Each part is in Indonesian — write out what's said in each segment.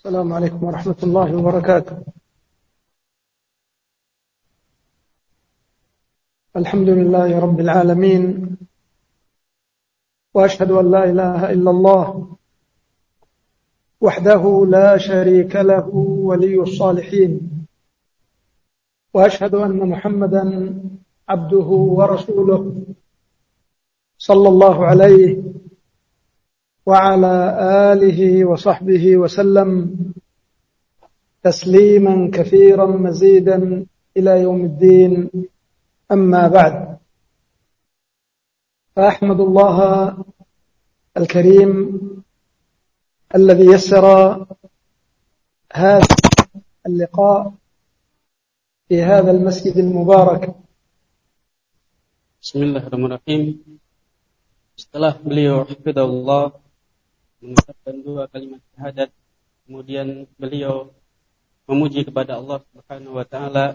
السلام عليكم ورحمة الله وبركاته. الحمد لله رب العالمين وأشهد أن لا إله إلا الله وحده لا شريك له ولي الصالحين وأشهد أن محمدا عبده ورسوله صلى الله عليه وعلى آله وصحبه وسلم تسليما كثيرا مزيدا إلى يوم الدين. أما بعد فأحمد الله الكريم الذي يسر هذا اللقاء في هذا المسجد المبارك. بسم الله الرحمن الرحيم. Setelah beliau hafidhullah mengucapkan dua kalimat syahadat kemudian beliau memuji kepada Allah Subhanahu wa taala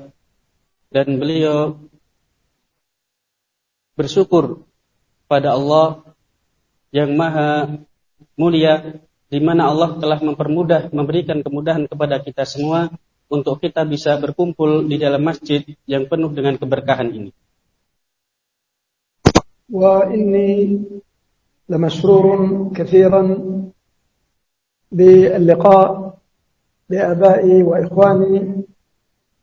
dan beliau bersyukur pada Allah yang maha mulia di mana Allah telah mempermudah memberikan kemudahan kepada kita semua untuk kita bisa berkumpul di dalam masjid yang penuh dengan keberkahan ini. Wa inni لمسرور كثيرا باللقاء بآبائي وإخواني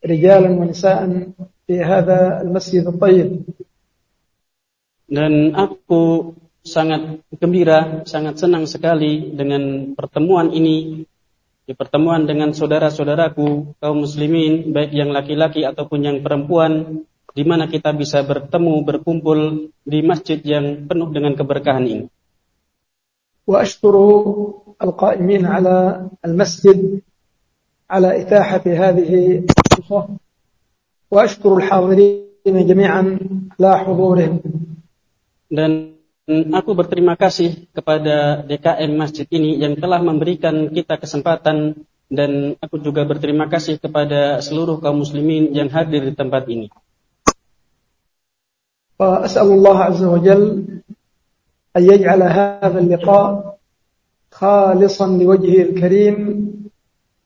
رجالا ونساء في هذا المسجد الطيب dan aku sangat gembira, sangat senang sekali dengan pertemuan ini, di pertemuan dengan saudara-saudaraku kaum muslimin, baik yang laki-laki ataupun yang perempuan, di mana kita bisa bertemu, berkumpul di masjid yang penuh dengan keberkahan ini. وأشكر القائمين على المسجد على إتاحة هذه الفرصة وأشكر الحاضرين جميعا على حضورهم dan aku berterima kasih kepada DKM Masjid ini yang telah memberikan kita kesempatan dan aku juga berterima kasih kepada seluruh kaum muslimin yang hadir di tempat ini. وأسأل الله عز وجل أن يجعل هذا اللقاء خالصا لوجهه الكريم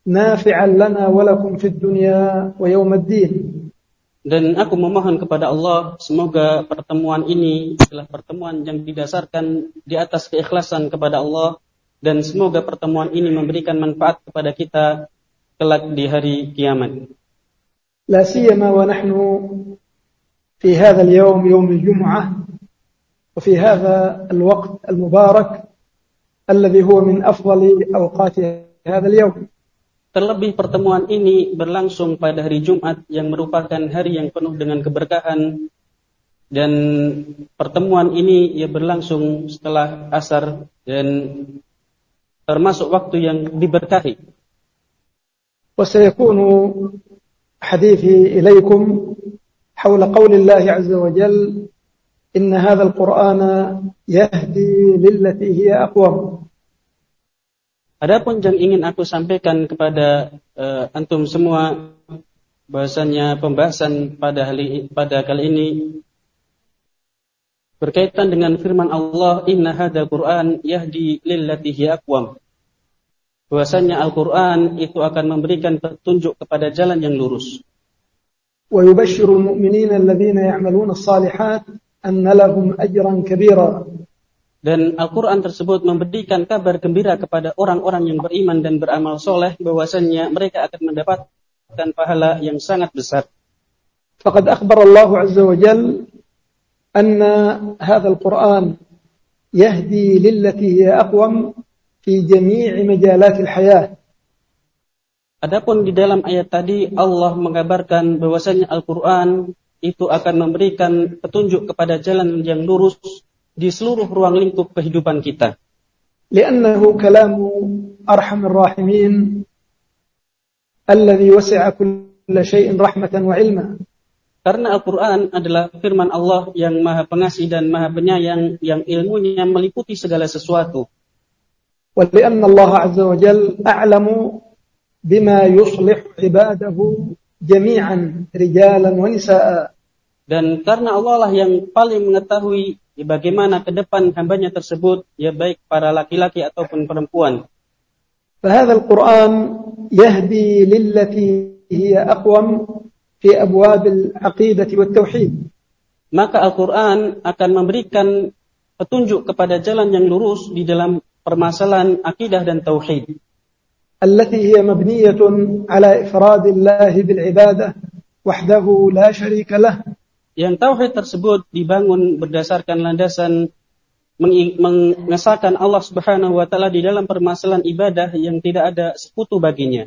نافعا لنا ولكم في الدنيا ويوم الدين Dan aku memohon kepada Allah semoga pertemuan ini adalah pertemuan yang didasarkan di atas keikhlasan kepada Allah dan semoga pertemuan ini memberikan manfaat kepada kita kelak di hari kiamat. لا سيما ونحن في هذا اليوم يوم الجمعة وفي هذا الوقت المبارك الذي هو من أفضل أوقات هذا اليوم Terlebih pertemuan ini berlangsung pada hari Jumat yang merupakan hari yang penuh dengan keberkahan dan pertemuan ini ya berlangsung setelah asar dan termasuk waktu yang diberkahi. وسيكون حديثي إليكم حول قول الله عز وجل إن هذا القرآن يهدي للتي هي أقوم Adapun yang ingin aku sampaikan kepada uh, antum semua bahasanya pembahasan pada kali pada kali ini berkaitan dengan firman Allah inna hadza Qur'an yahdi lillati hiya aqwam bahwasanya Al-Qur'an itu akan memberikan petunjuk kepada jalan yang lurus ويبشر المؤمنين الذين يعملون الصالحات anna lahum ajran kabira. Dan Al-Quran tersebut memberikan kabar gembira kepada orang-orang yang beriman dan beramal soleh bahwasannya mereka akan mendapatkan pahala yang sangat besar. Faqad akhbar Allah Azza wa Jal anna hadha Al-Quran yahdi lillati hiya aqwam fi jami'i majalati al-hayah. Adapun di dalam ayat tadi Allah mengabarkan bahwasanya Al-Qur'an itu akan memberikan petunjuk kepada jalan yang lurus di seluruh ruang lingkup kehidupan kita. لأنه كلام أرحم الراحمين الذي وسع كل شيء رحمة وعلما Karena Al-Quran adalah firman Allah yang maha pengasih dan maha penyayang yang ilmunya meliputi segala sesuatu. ولأن الله عز وجل أعلم بما يصلح عباده جميعا رجالا ونساء Dan karena Allah lah yang paling mengetahui ya bagaimana ke depan hambanya tersebut, ya baik para laki-laki ataupun perempuan. فهذا القرآن يهدي للتي هي أقوم في أبواب العقيدة والتوحيد Maka Al-Quran akan memberikan petunjuk kepada jalan yang lurus di dalam permasalahan akidah dan tauhid. التي هي مبنية على إفراد الله بالعبادة وحده لا شريك له Yang tauhid tersebut dibangun berdasarkan landasan mengi- mengesahkan Allah Subhanahu wa taala di dalam permasalahan ibadah yang tidak ada sekutu baginya.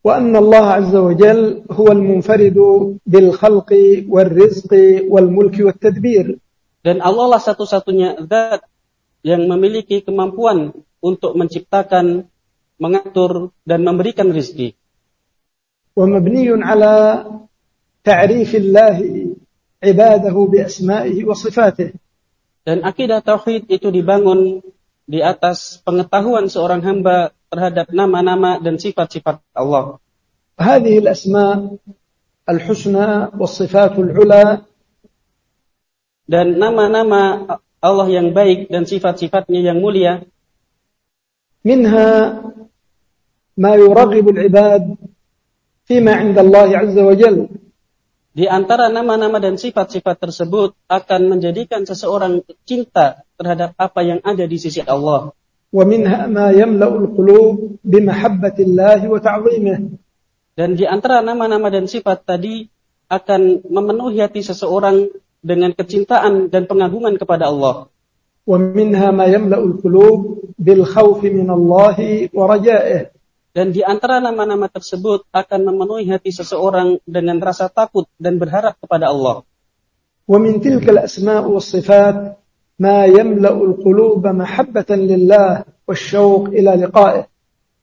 وأن الله عز وجل هو المنفرد بالخلق والرزق والملك والتدبير Dan Allah lah satu-satunya zat yang memiliki kemampuan untuk menciptakan, mengatur dan memberikan rizki. ومبني على تعريف الله عباده بأسمائه وصفاته Dan akidah tauhid itu dibangun di atas pengetahuan seorang hamba terhadap nama-nama dan sifat-sifat Allah. هذه الأسماء الحسنى والصفات العلى Dan nama-nama Allah yang baik dan sifat-sifatnya yang mulia منها ما يرغب العباد فيما عند الله عز وجل Di antara nama-nama dan sifat-sifat tersebut akan menjadikan seseorang cinta terhadap apa yang ada di sisi Allah. ومنها ما يملأ القلوب بمحبة الله وتعظيمه Dan di antara nama-nama dan sifat tadi akan memenuhi hati seseorang dengan kecintaan dan pengagungan kepada Allah. ومنها ما يملأ القلوب بالخوف من الله ورجائه Dan di antara nama-nama tersebut akan memenuhi hati seseorang dengan rasa takut dan berharap kepada Allah. ومن تلك الأسماء والصفات ما يملأ القلوب محبة لله والشوق إلى لقائه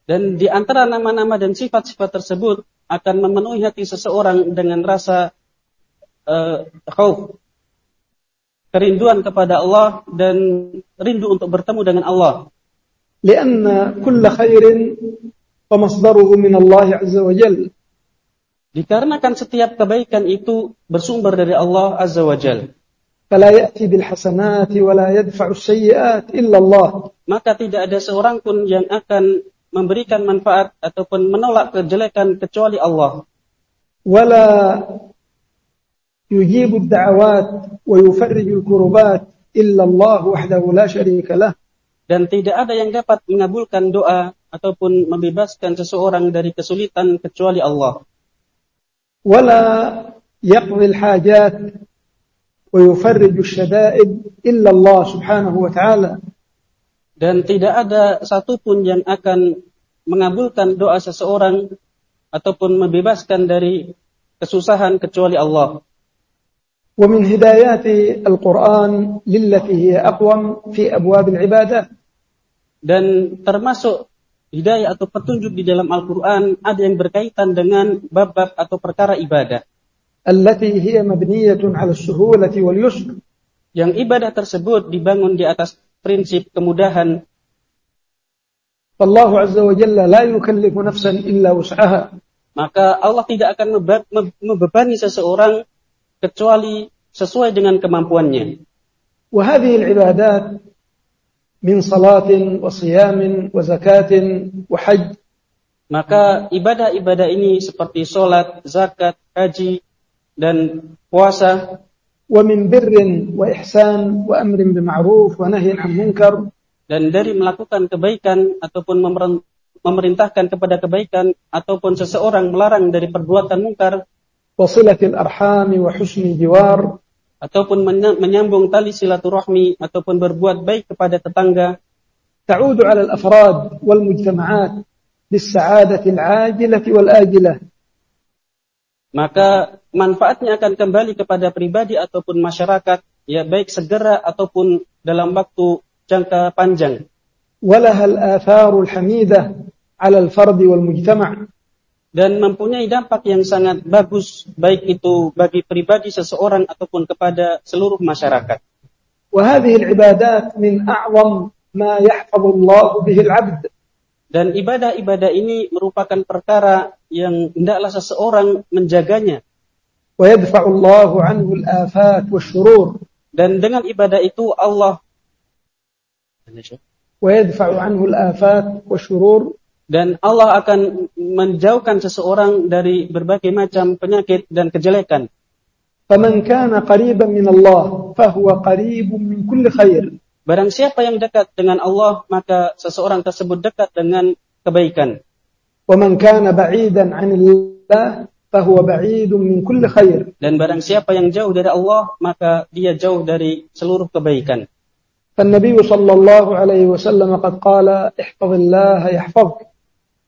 Dan di antara nama-nama dan sifat-sifat tersebut akan memenuhi hati seseorang dengan rasa uh, khauf, kerinduan kepada Allah dan rindu untuk bertemu dengan Allah. لأن كل خير ومصدره من الله عز وجل Dikarenakan setiap kebaikan itu bersumber dari Allah Azza wa Jal. فلا يأتي بالحسنات ولا يدفع السيئات إلا الله Maka tidak ada seorang pun yang akan memberikan manfaat ataupun menolak kejelekan kecuali Allah. ولا يجيب الدعوات ويفرج الكربات إلا الله وحده لا شريك له Dan tidak ada yang dapat mengabulkan doa ataupun membebaskan seseorang dari kesulitan kecuali Allah. ولا يقضي الحاجات ويفرج الشدائد إلا الله سبحانه وتعالى Dan tidak ada satupun yang akan mengabulkan doa seseorang ataupun membebaskan dari kesusahan kecuali Allah. ومن هدايات القرآن للتي هي أقوم في أبواب العبادات Dan termasuk hidayah atau petunjuk di dalam Al-Quran ada yang berkaitan dengan bab-bab atau perkara ibadah. التي هي مبنية على السهولة واليسر Yang ibadah tersebut dibangun di atas prinsip kemudahan فالله عز وجل لا يكلف نفسا إلا وسعها maka Allah tidak akan meba- me- membebani seseorang kecuali sesuai dengan kemampuannya. وهذه العبادات من صلاة وصيام وزكاة وحج Maka ibadah-ibadah ini seperti sholat, zakat, haji, dan puasa, ومن بر وإحسان وأمر بمعروف ونهي عن منكر dan dari melakukan kebaikan ataupun memer- memerintahkan kepada kebaikan ataupun seseorang melarang dari perbuatan mungkar wasilatil arhami wa husni jiwar. Ataupun menyambung tali silaturahmi ataupun berbuat baik kepada tetangga. Ta'udu 'ala al-afrad wal mujtama'at bis-sa'adati 'ajilati wal ajilah maka manfaatnya akan kembali kepada pribadi ataupun masyarakat. Ya baik segera ataupun dalam waktu jangka panjang. Walaha al-atharul hamidah 'ala al-fard wal mujtama' dan mempunyai dampak yang sangat bagus baik itu bagi pribadi seseorang ataupun kepada seluruh masyarakat. وهذه العبادات من أعظم ما يحفظ الله به العبد Dan ibadah-ibadah ini merupakan perkara yang hendaklah seseorang menjaganya. ويدفع الله عنه الآفات والشرور Dan dengan ibadah itu Allah ويدفع عنه الآفات والشرور dan Allah akan menjauhkan seseorang dari berbagai macam penyakit dan kejelekan. فمن كان قريبا من الله فهو قريب من كل خير Barang siapa yang dekat dengan Allah, maka seseorang tersebut dekat dengan kebaikan. ومن كان بعيدا عن الله فهو بعيد من كل خير Dan barang siapa yang jauh dari Allah, maka dia jauh dari seluruh kebaikan. فالنبي صلى الله عليه وسلم قد قال احفظ الله يحفظك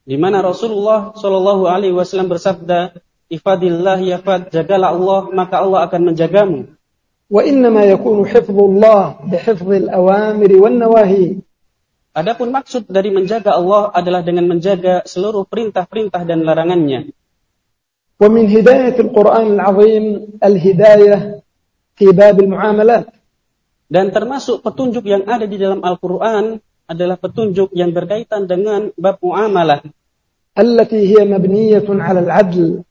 Di mana Rasulullah Shallallahu Alaihi Wasallam bersabda, "Ifadillah yafad, jagalah Allah, maka Allah akan menjagamu." وإنما يكون حفظ الله بحفظ الأوامر والنواهي Adapun maksud dari menjaga Allah adalah dengan menjaga seluruh perintah-perintah dan larangannya. ومن هداية القرآن العظيم الهداية في باب المعاملات Dan termasuk petunjuk yang ada di dalam Al-Quran adalah petunjuk yang berkaitan dengan bab muamalah. Allati hiya mabniyatun 'ala al-'adl.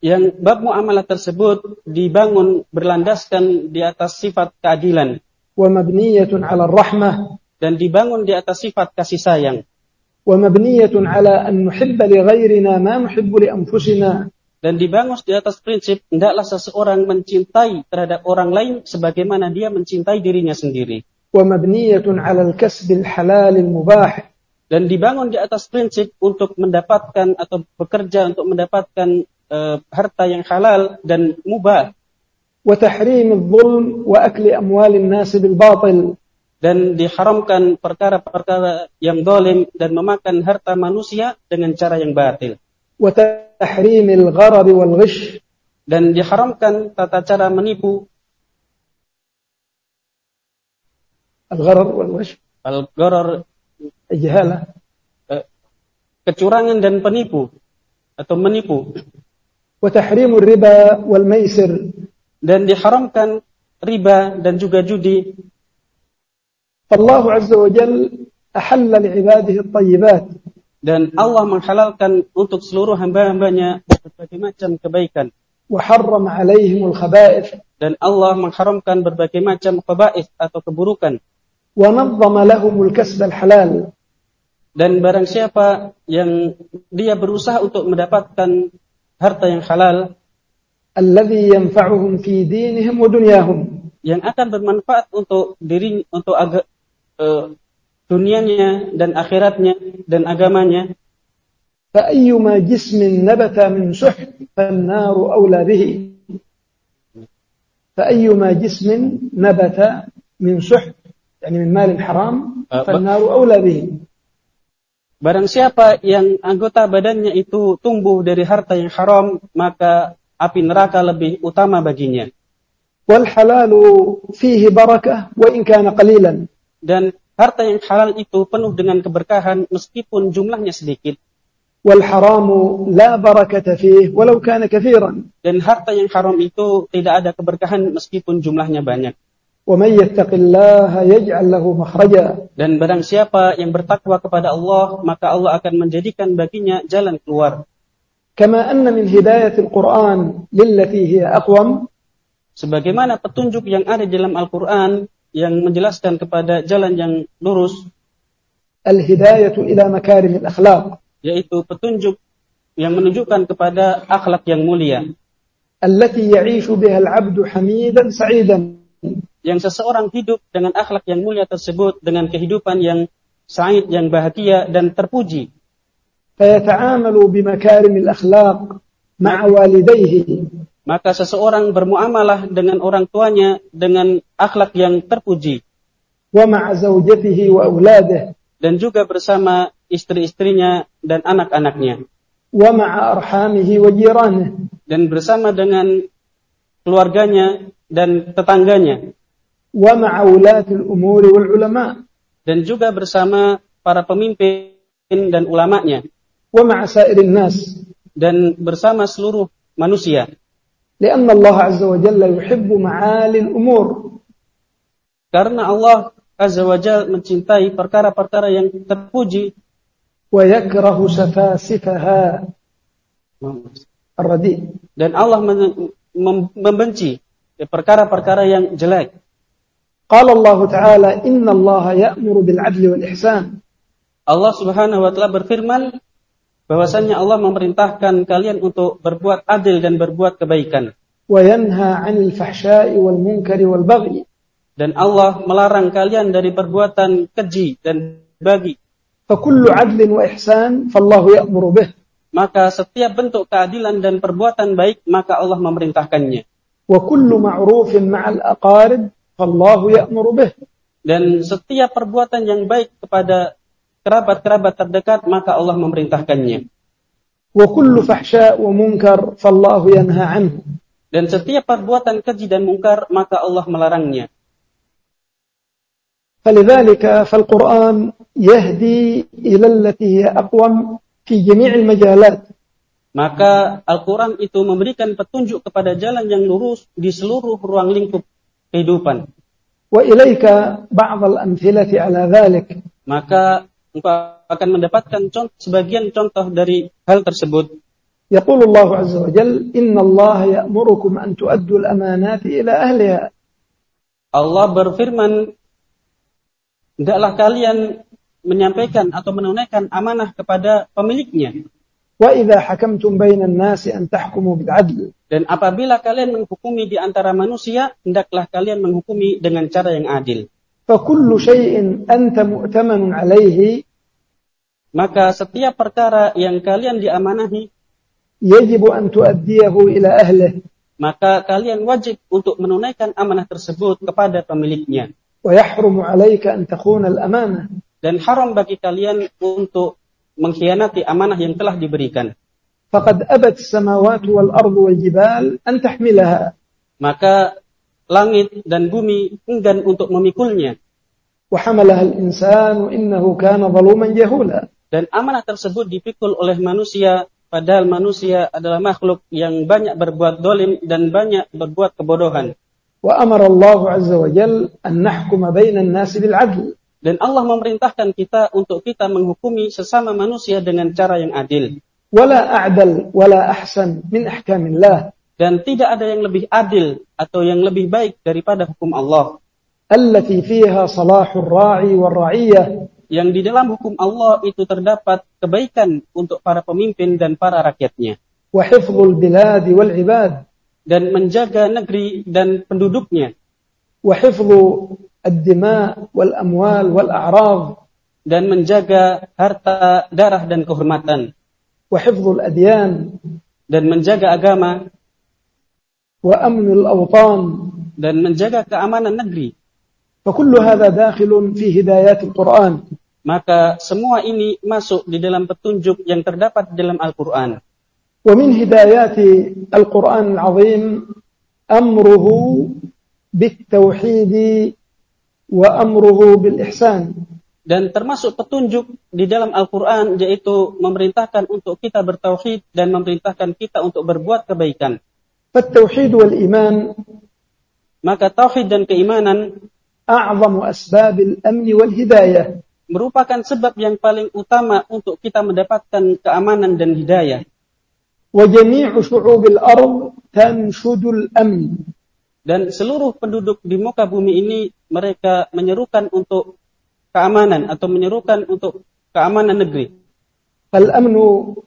Yang bab muamalah tersebut dibangun berlandaskan di atas sifat keadilan. Wa mabniyatun 'ala rahmah dan dibangun di atas sifat kasih sayang. Wa mabniyatun 'ala an nuhibba li ghairina ma nuhibbu li anfusina dan dibangun di atas prinsip hendaklah seseorang mencintai terhadap orang lain sebagaimana dia mencintai dirinya sendiri dan dibangun di atas prinsip untuk mendapatkan atau bekerja untuk mendapatkan uh, harta yang halal dan mubah. Dan diharamkan perkara-perkara yang dolim dan memakan harta manusia dengan cara yang batil. Dan diharamkan tata cara menipu Al-gharar wal wash. Al-gharar jahalah. Eh, kecurangan dan penipu atau menipu. Wa tahrimur riba wal maisir dan diharamkan riba dan juga judi. Allah Azza wa Jal ahalla li'ibadihi tayyibat. dan Allah menghalalkan untuk seluruh hamba-hambanya berbagai macam kebaikan. وحرم alaihimul الخبائث dan Allah mengharamkan berbagai macam khaba'ith atau keburukan ونظم لهم الكسب الحلال dan barang siapa yang dia berusaha untuk mendapatkan harta yang halal الذي ينفعهم في دينهم ودنياهم yang akan bermanfaat untuk diri untuk aga, eh, dunianya dan akhiratnya dan agamanya فأيما جسم نبت من سحت فالنار أولى به فأيما جسم نبت من سحت يعني من مال حرام أه، فالنار أولى به barang siapa yang anggota badannya itu tumbuh dari harta yang haram maka api neraka lebih utama baginya والحلال فيه بركة وإن كان قليلا dan harta yang halal itu penuh dengan keberkahan meskipun jumlahnya sedikit والحرام لا بركة فيه ولو كان كثيرا dan harta yang haram itu tidak ada keberkahan meskipun jumlahnya banyak Dan barang siapa yang bertakwa kepada Allah, maka Allah akan menjadikan baginya jalan keluar. Sebagaimana petunjuk yang ada dalam Al-Quran yang menjelaskan kepada jalan yang lurus. Al-hidayatu ila makarim akhlaq. Yaitu petunjuk yang menunjukkan kepada akhlak yang mulia. Allati ya'ishu biha abdu hamidan sa'idan yang seseorang hidup dengan akhlak yang mulia tersebut dengan kehidupan yang sa'id yang bahagia dan terpuji فيتعامل بمكارم الأخلاق مع والديه maka seseorang bermuamalah dengan orang tuanya dengan akhlak yang terpuji ومع زوجته وأولاده dan juga bersama istri-istrinya dan anak-anaknya ومع أرحامه وجيرانه dan bersama dengan keluarganya dan tetangganya wa ma'aulatil umuri wal ulama dan juga bersama para pemimpin dan ulamanya. wa ma'asairin nas dan bersama seluruh manusia. karena Allah azza wa jalla yuhibbu ma'alil umur karena Allah azza wa jalla mencintai perkara-perkara yang terpuji. wa yakrahu safasifaha ar dan Allah membenci perkara-perkara yang jelek. قال Allah Ta'ala, "Inna Allah يأمر bil والإحسان wal ihsan." Allah Subhanahu wa taala berfirman bahwasanya Allah memerintahkan kalian untuk berbuat adil dan berbuat kebaikan. وينهى عن الفحشاء والمنكر والبغي. Dan Allah melarang kalian dari perbuatan keji dan bagi. فكل عدل وإحسان فالله يأمر به. Maka setiap bentuk keadilan dan perbuatan baik maka Allah memerintahkannya. Wa kullu ma'al فالله يأمر به dan setiap perbuatan yang baik kepada kerabat-kerabat terdekat maka Allah memerintahkannya وكل فحشاء ومنكر فالله ينهى عنه dan setiap perbuatan keji dan mungkar maka Allah melarangnya فلذلك فالقرآن يهدي إلى التي هي أقوم في جميع المجالات maka Al-Quran itu memberikan petunjuk kepada jalan yang lurus di seluruh ruang lingkup kehidupan وإليك بعض الأمثلة على ذلك maka engkau akan mendapatkan contoh, sebagian contoh dari hal tersebut يقول الله عز وجل إن الله يأمركم أن تؤدوا الأمانات إلى أهلها Allah berfirman hendaklah kalian menyampaikan atau menunaikan amanah kepada pemiliknya Wa idza hakamtum bainan nasi an tahkumu bil adl. Dan apabila kalian menghukumi di antara manusia, hendaklah kalian menghukumi dengan cara yang adil. Fa kullu syai'in anta mu'tamanun 'alaihi maka setiap perkara yang kalian diamanahi yajibu an tuaddiyahu ila ahlih maka kalian wajib untuk menunaikan amanah tersebut kepada pemiliknya wa yahrumu 'alaika an takuna al-amanah dan haram bagi kalian untuk mengkhianati amanah yang telah diberikan. Faqad abat samawati wal ardu wal jibal an tahmilaha. Maka langit dan bumi enggan untuk memikulnya. Wa hamalaha al insan wa innahu kana zaluman jahula. Dan amanah tersebut dipikul oleh manusia padahal manusia adalah makhluk yang banyak berbuat dolim dan banyak berbuat kebodohan. Wa amara Allah azza wa jalla an nahkuma bainan nasi bil adl. Dan Allah memerintahkan kita untuk kita menghukumi sesama manusia dengan cara yang adil. Wala a'dal wala ahsan min ahkamillah. Dan tidak ada yang lebih adil atau yang lebih baik daripada hukum Allah. Allati fiha salahur ra'i war ra'iyah. Yang di dalam hukum Allah itu terdapat kebaikan untuk para pemimpin dan para rakyatnya. Wa biladi wal ibad. Dan menjaga negeri dan penduduknya. Wa وحفظ الدماء والأموال والأعراض dan menjaga harta, darah dan kehormatan وحفظ الأديان dan menjaga agama وأمن الأوطان dan menjaga keamanan negeri فكل هذا داخل في هدايات القرآن maka semua ini masuk di dalam petunjuk yang terdapat di dalam Al-Qur'an ومن هدايات القرآن العظيم أمره بالتوحيد wa amruhu bil ihsan dan termasuk petunjuk di dalam Al-Qur'an yaitu memerintahkan untuk kita bertauhid dan memerintahkan kita untuk berbuat kebaikan. At-tauhid wal iman maka tauhid dan keimanan a'zamu asbabil amni wal hidayah merupakan sebab yang paling utama untuk kita mendapatkan keamanan dan hidayah. Wa jami'u syu'ubil ardh tanshudul amn dan seluruh penduduk di muka bumi ini mereka menyerukan untuk keamanan atau menyerukan untuk keamanan negeri فالأمن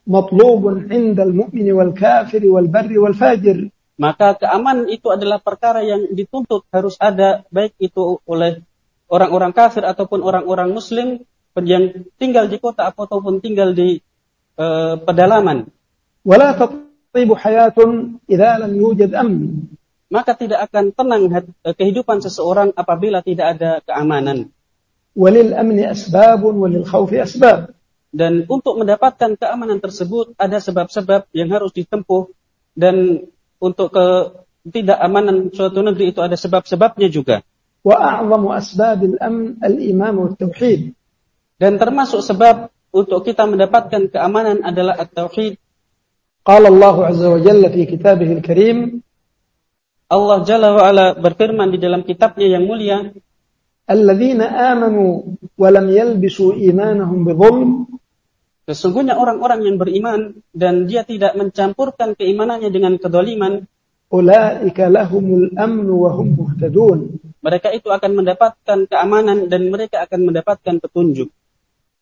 مطلوب عند المؤمن والكافر والبر والفاجر maka keamanan itu adalah perkara yang dituntut harus ada baik itu oleh orang-orang kafir ataupun orang-orang muslim yang tinggal di kota ataupun tinggal di eh, pedalaman ولا تطيب حياة إذا لم يوجد أمن maka tidak akan tenang eh, kehidupan seseorang apabila tidak ada keamanan. Walil amni asbabun walil khawfi asbab. Dan untuk mendapatkan keamanan tersebut ada sebab-sebab yang harus ditempuh dan untuk tidak amanan suatu negeri itu ada sebab-sebabnya juga. Wa a'zamu asbabil amn al-imam wa tauhid. Dan termasuk sebab untuk kita mendapatkan keamanan adalah at-tauhid. Qala Allah azza wa jalla fi kitabihil karim Allah Jalla wa'ala berfirman di dalam kitabnya yang mulia Alladzina amanu walam yalbisu imanahum bidhulm Sesungguhnya orang-orang yang beriman dan dia tidak mencampurkan keimanannya dengan kedoliman Ulaika lahumul amnu wa hum muhtadun. Mereka itu akan mendapatkan keamanan dan mereka akan mendapatkan petunjuk.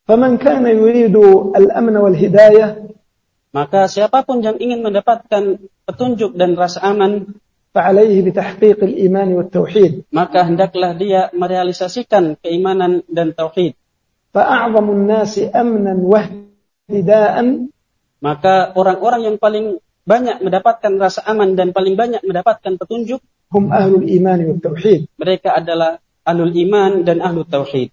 Faman kana yuridu al-amna wal hidayah? Maka siapa pun yang ingin mendapatkan petunjuk dan rasa aman فعليه بتحقيق الإيمان والتوحيد maka hendaklah dia merealisasikan keimanan dan tauhid. فأعظم الناس أمنا واهتداء Maka orang-orang yang paling banyak mendapatkan rasa aman dan paling banyak mendapatkan petunjuk, هم أهل الإيمان والتوحيد mereka adalah ahlul iman dan ahlul tauhid.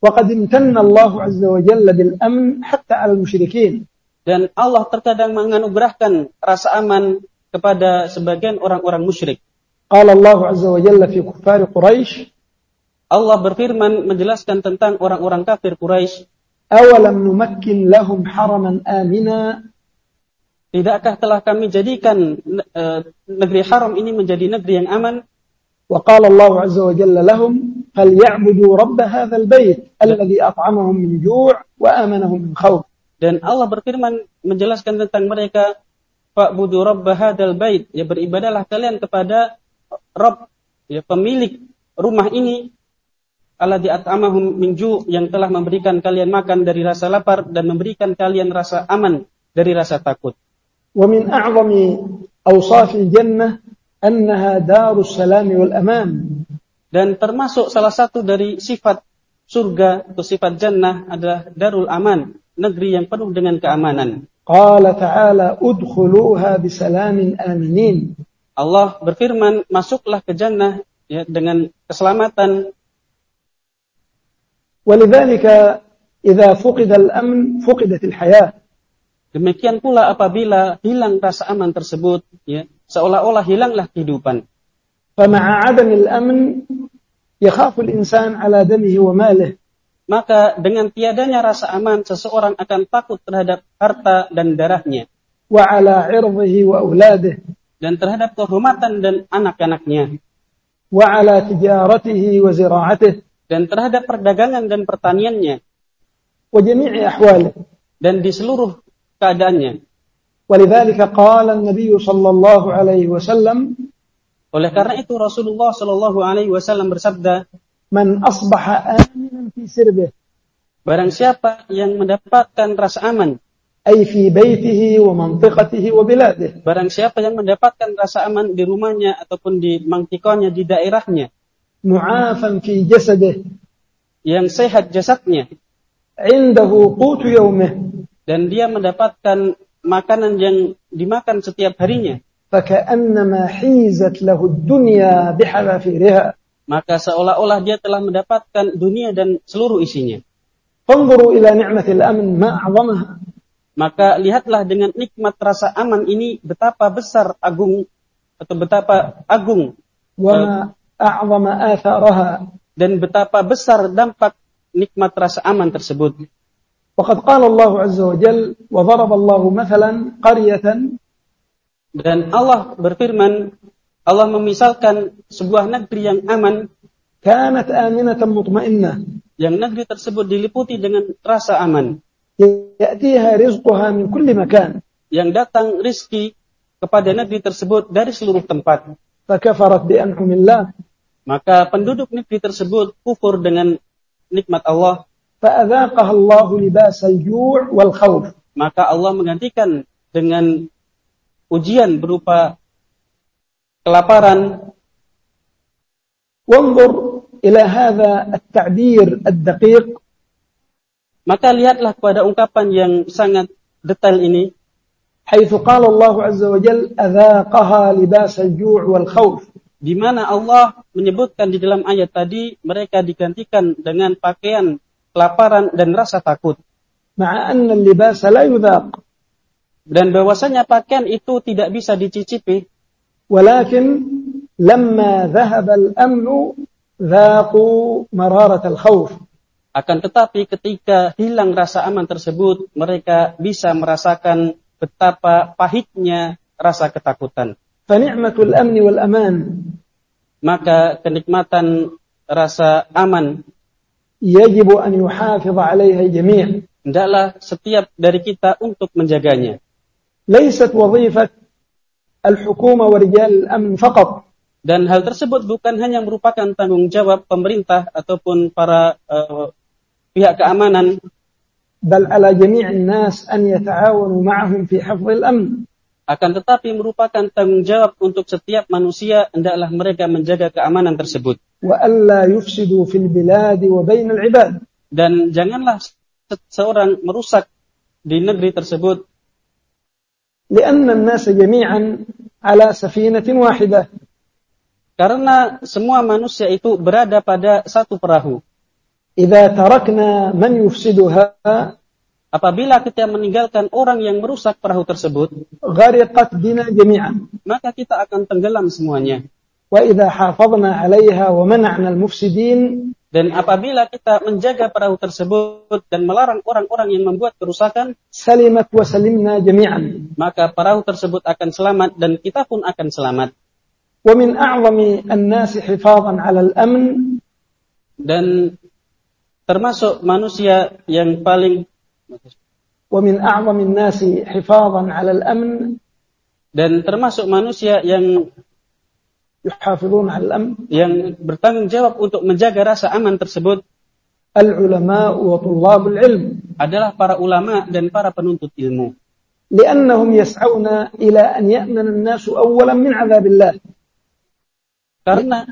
وقد امتن الله عز وجل بالأمن حتى على المشركين Dan Allah terkadang menganugerahkan rasa aman kepada sebagian orang-orang musyrik. Allah Azza wa Jalla fi kuffar Quraisy Allah berfirman menjelaskan tentang orang-orang kafir Quraisy. Awalam numakkin lahum haraman amina Tidakkah telah kami jadikan uh, negeri haram ini menjadi negeri yang aman? Wa qala Allah azza wa jalla lahum fal ya'budu rabb al-bait alladhi at'amahum min ju' wa amanahum min khawf. Dan Allah berfirman menjelaskan tentang mereka fa'budu rabb bait ya beribadahlah kalian kepada Rob ya pemilik rumah ini Allah di at'amahum minju yang telah memberikan kalian makan dari rasa lapar dan memberikan kalian rasa aman dari rasa takut. Wa min a'zami awsafil jannah annaha darus salami wal aman. Dan termasuk salah satu dari sifat surga atau sifat jannah adalah darul aman, negeri yang penuh dengan keamanan. قال تعالى ادخلوها بسلام آمنين Allah berfirman, masuklah ke jannah ya, dengan keselamatan ولذلك إذا فقد الأمن فقدت الحياة Demikian pula apabila hilang rasa aman tersebut, ya, seolah-olah hilanglah kehidupan. فمع عدم الأمن يخاف الإنسان على دمه وماله Maka dengan tiadanya rasa aman, seseorang akan takut terhadap harta dan darahnya, وعلى عرضه وأولاده dan terhadap kehormatan dan anak-anaknya, وعلى تجارته وزراعته dan terhadap perdagangan dan pertaniannya, وجميع أحواله dan di seluruh keadaannya. ولذلك قال النبي صلى الله عليه وسلم Oleh karena itu Rasulullah Shallallahu Alaihi Wasallam bersabda, Man asbaha aminan fi sirbih. Barang siapa yang mendapatkan rasa aman ay fi baytihi wa mantiqatihi wa biladih. Barang siapa yang mendapatkan rasa aman di rumahnya ataupun di mangkikonya di daerahnya. Mu'afan fi jasadih. Yang sehat jasadnya. Indahu qutu yaumih. Dan dia mendapatkan makanan yang dimakan setiap harinya. Faka'annama hizat lahu dunya bihalafiriha maka seolah-olah dia telah mendapatkan dunia dan seluruh isinya. فانظروا إلى نعمة الأمن ما أعظمها Maka lihatlah dengan nikmat rasa aman ini betapa besar agung atau betapa agung وما أعظم آثارها dan betapa besar dampak nikmat rasa aman tersebut. وقد قال الله عز وجل وضرب الله مثلا قرية Dan Allah berfirman, Allah memisalkan sebuah negeri yang aman. Kanat aminatan mutmainnah. Yang negeri tersebut diliputi dengan rasa aman. Ya'tiha rizquha min kulli makan. Yang datang rizki kepada negeri tersebut dari seluruh tempat. Fakafarat bi anhumillah. Maka penduduk negeri tersebut kufur dengan nikmat Allah. Fa'adzaqaha Allah libas al-ju' wal khawf. Maka Allah menggantikan dengan ujian berupa kelaparan. Wanggur ila hadha at-ta'bir ad-daqiq. Maka lihatlah kepada ungkapan yang sangat detail ini. Haythu qala Allah azza wa Jal adzaqaha libas al-ju' wal khawf. Di mana Allah menyebutkan di dalam ayat tadi mereka digantikan dengan pakaian kelaparan dan rasa takut. Ma'a al-libas la yudhaq. Dan bahwasanya pakaian itu tidak bisa dicicipi. ولكن لما ذهب الأمن ذاقوا مرارة الخوف akan tetapi ketika hilang rasa aman tersebut, mereka bisa merasakan betapa pahitnya rasa ketakutan. فنعمة الأمن والأمان Maka kenikmatan rasa aman يجب أن يحافظ عليها الجميع hendaklah setiap dari kita untuk menjaganya. ليست al-hukuma wa rijal amn faqat. Dan hal tersebut bukan hanya merupakan tanggung jawab pemerintah ataupun para uh, pihak keamanan. Bal ala jami'in nas an yata'awanu ma'ahum fi hafzil amn. Akan tetapi merupakan tanggung jawab untuk setiap manusia hendaklah mereka menjaga keamanan tersebut. Dan janganlah seseorang merusak di negeri tersebut لأن الناس جميعا على سفينة واحدة karena semua manusia itu berada pada satu perahu. إذا تركنا من يفسدها apabila kita meninggalkan orang yang merusak perahu tersebut, غرقت بنا جميعا. maka kita akan tenggelam semuanya. وإذا حافظنا عليها ومنعنا المفسدين dan apabila kita menjaga perahu tersebut dan melarang orang-orang yang membuat kerusakan, salimat wa salimna jami'an. Maka perahu tersebut akan selamat dan kita pun akan selamat. Wa min a'zami an-nasi hifadhan 'ala al-amn dan termasuk manusia yang paling wa min a'zami an-nasi hifadhan 'ala al-amn dan termasuk manusia yang يحافظون على الأمن yang bertanggung jawab untuk menjaga rasa aman tersebut العلماء وطلاب العلم adalah para ulama dan para penuntut ilmu لأنهم يسعون إلى أن يأمن الناس أولا من عذاب الله karena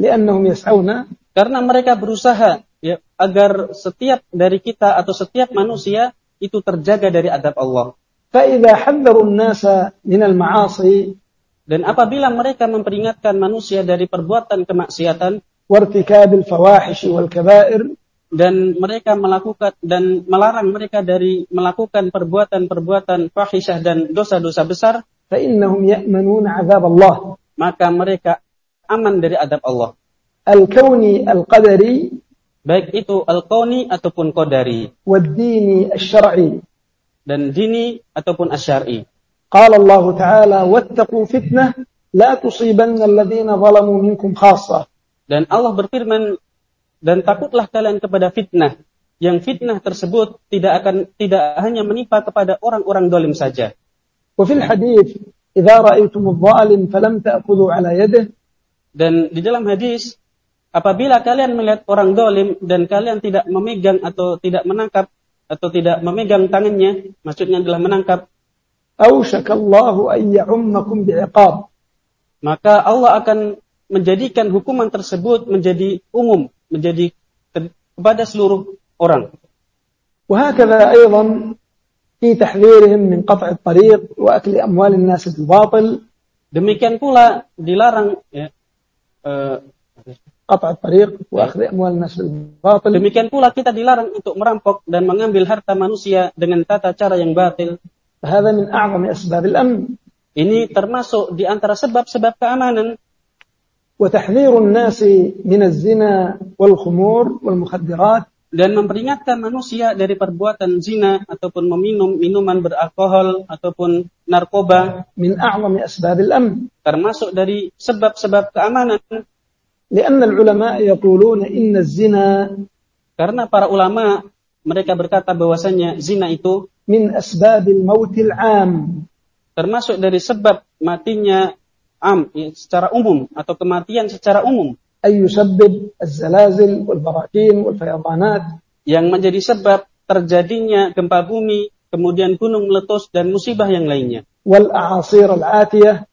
li'annahum yas'auna karena mereka berusaha ya, agar setiap dari kita atau setiap manusia itu terjaga dari adab Allah. فإذا حذروا الناس من المعاصي dan apabila mereka memperingatkan manusia dari perbuatan kemaksiatan, wartikabil fawahish wal kabair dan mereka melakukan dan melarang mereka dari melakukan perbuatan-perbuatan fahisyah dan dosa-dosa besar, fa innahum ya'manuna 'adzab Allah. Maka mereka aman dari adab Allah. Al-kauni al-qadari baik itu al-kauni ataupun qadari. Wad-dini asy-syar'i dan dini ataupun asy-syar'i. Qala Allah Ta'ala wattaqu fitnah la tusibanna alladhina zalamu minkum khassa. Dan Allah berfirman dan takutlah kalian kepada fitnah yang fitnah tersebut tidak akan tidak hanya menimpa kepada orang-orang dolim saja. Wa fil hadis idza ra'aytum adh-dhalim falam ta'khudhu 'ala yadihi dan di dalam hadis, apabila kalian melihat orang dolim dan kalian tidak memegang atau tidak menangkap atau tidak memegang tangannya, maksudnya adalah menangkap Maka Allah akan menjadikan hukuman tersebut menjadi umum, menjadi kepada seluruh orang. وهكذا أيضا في تحذيرهم من قطع الطريق وأكل أموال الناس بالباطل Demikian pula dilarang ya, قطع الطريق وأخذ أموال الناس بالباطل Demikian pula kita dilarang untuk merampok dan mengambil harta manusia dengan tata cara yang batil. هذا من أعظم أسباب الأمن. Ini termasuk di antara sebab-sebab keamanan. وتحذير الناس من الزنا والخمور والمخدرات dan memperingatkan manusia dari perbuatan zina ataupun meminum minuman beralkohol ataupun narkoba min a'zami asbabil amn termasuk dari sebab-sebab keamanan لأن العلماء يقولون إن الزنا karena para ulama mereka berkata bahwasanya zina itu min asbabil mautil am. Termasuk dari sebab matinya am ya, secara umum atau kematian secara umum. Ayu sabib az-zalazil wal barakin wal fayadanat. Yang menjadi sebab terjadinya gempa bumi, kemudian gunung meletus dan musibah yang lainnya. Wal a'asir al-atiyah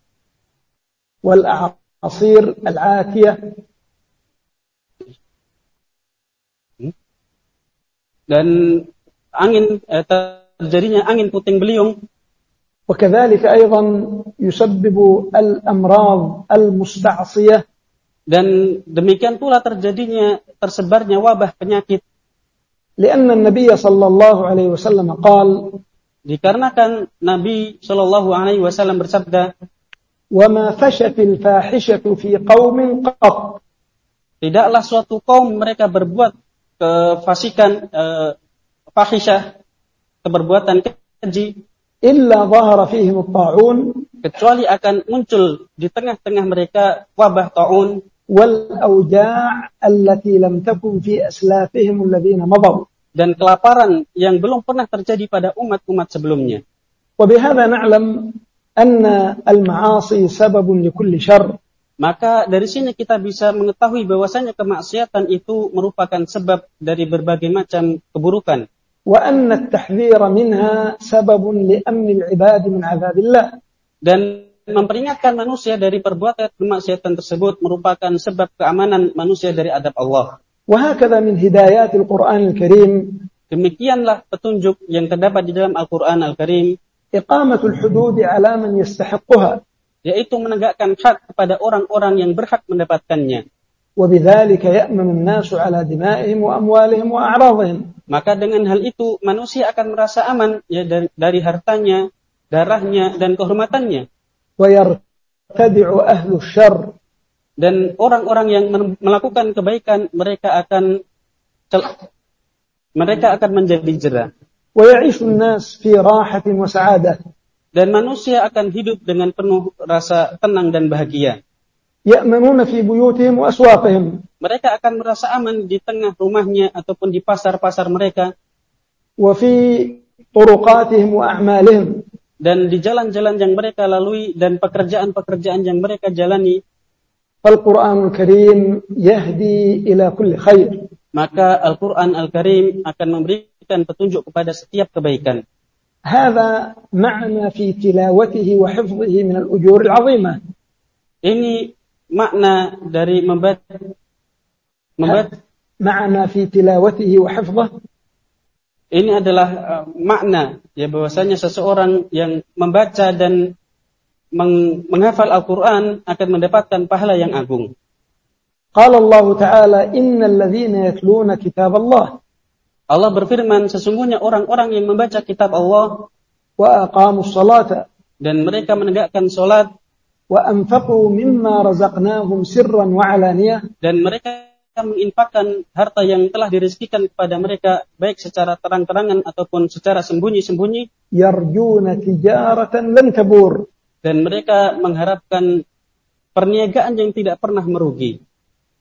wal a'asir al-atiyah hmm? dan angin eh, terjadinya angin puting beliung وكذلك أيضا يسبب الأمراض المستعصية dan demikian pula terjadinya tersebarnya wabah penyakit. لأن النبي صلى الله عليه وسلم قال dikarenakan Nabi Shallallahu Alaihi Wasallam bersabda, وما فشت الفاحشة في قوم قط tidaklah suatu kaum mereka berbuat kefasikan eh, fahisyah keperbuatan keji illa dhahara fihim at-ta'un kecuali akan muncul di tengah-tengah mereka wabah taun والأوجاع التي لم تكن في أسلافهم الذين مضوا dan kelaparan yang belum pernah terjadi pada umat-umat sebelumnya. وبهذا نعلم أن المعاصي سبب لكل شر Maka dari sini kita bisa mengetahui bahwasanya kemaksiatan itu merupakan sebab dari berbagai macam keburukan. وأن التحذير منها سبب لأمن العباد من عذاب الله Dan memperingatkan manusia dari perbuatan kemaksiatan tersebut merupakan sebab keamanan manusia dari adab Allah. وهكذا من هدايات القرآن الكريم Demikianlah petunjuk yang terdapat di dalam Al-Quran Al-Karim, إقامة الحدود على من يستحقها yaitu menegakkan hak kepada orang-orang yang berhak mendapatkannya. وبذلك يأمن الناس على دمائهم وأموالهم وأعراضهم Maka dengan hal itu manusia akan merasa aman ya dari, dari hartanya, darahnya dan kehormatannya. ويرتدع أهل الشر Dan orang-orang yang men- melakukan kebaikan mereka akan cel- mereka akan menjadi jerah. ويعيش الناس في راحة وسعادة Dan manusia akan hidup dengan penuh rasa tenang dan bahagia. ya'manuna fi buyutihim wa aswaqihim. Mereka akan merasa aman di tengah rumahnya ataupun di pasar-pasar mereka. Wa fi turuqatihim wa a'malihim. Dan di jalan-jalan yang mereka lalui dan pekerjaan-pekerjaan yang mereka jalani. Al-Quranul Karim yahdi ila kulli khair. Maka Al-Quran Al-Karim akan memberikan petunjuk kepada setiap kebaikan. Hada ma'na fi tilawatihi wa hifzihi min al-ujur al-azimah. Ini makna dari membaca membaca makna fi tilawatihi wa hifdhah ini adalah eh, makna ya bahwasanya seseorang yang membaca dan meng menghafal Al-Qur'an akan mendapatkan pahala yang agung. Qala Allah Ta'ala innal ladzina yatluna kitab Allah. Allah berfirman sesungguhnya orang-orang yang membaca kitab Allah wa aqamus salata dan mereka menegakkan salat solat وأنفقوا مما رزقناهم سرا وعلانية dan mereka menginfakkan harta yang telah direzekikan kepada mereka baik secara terang-terangan ataupun secara sembunyi-sembunyi يرجون تجارة لن تبور dan mereka mengharapkan perniagaan yang tidak pernah merugi.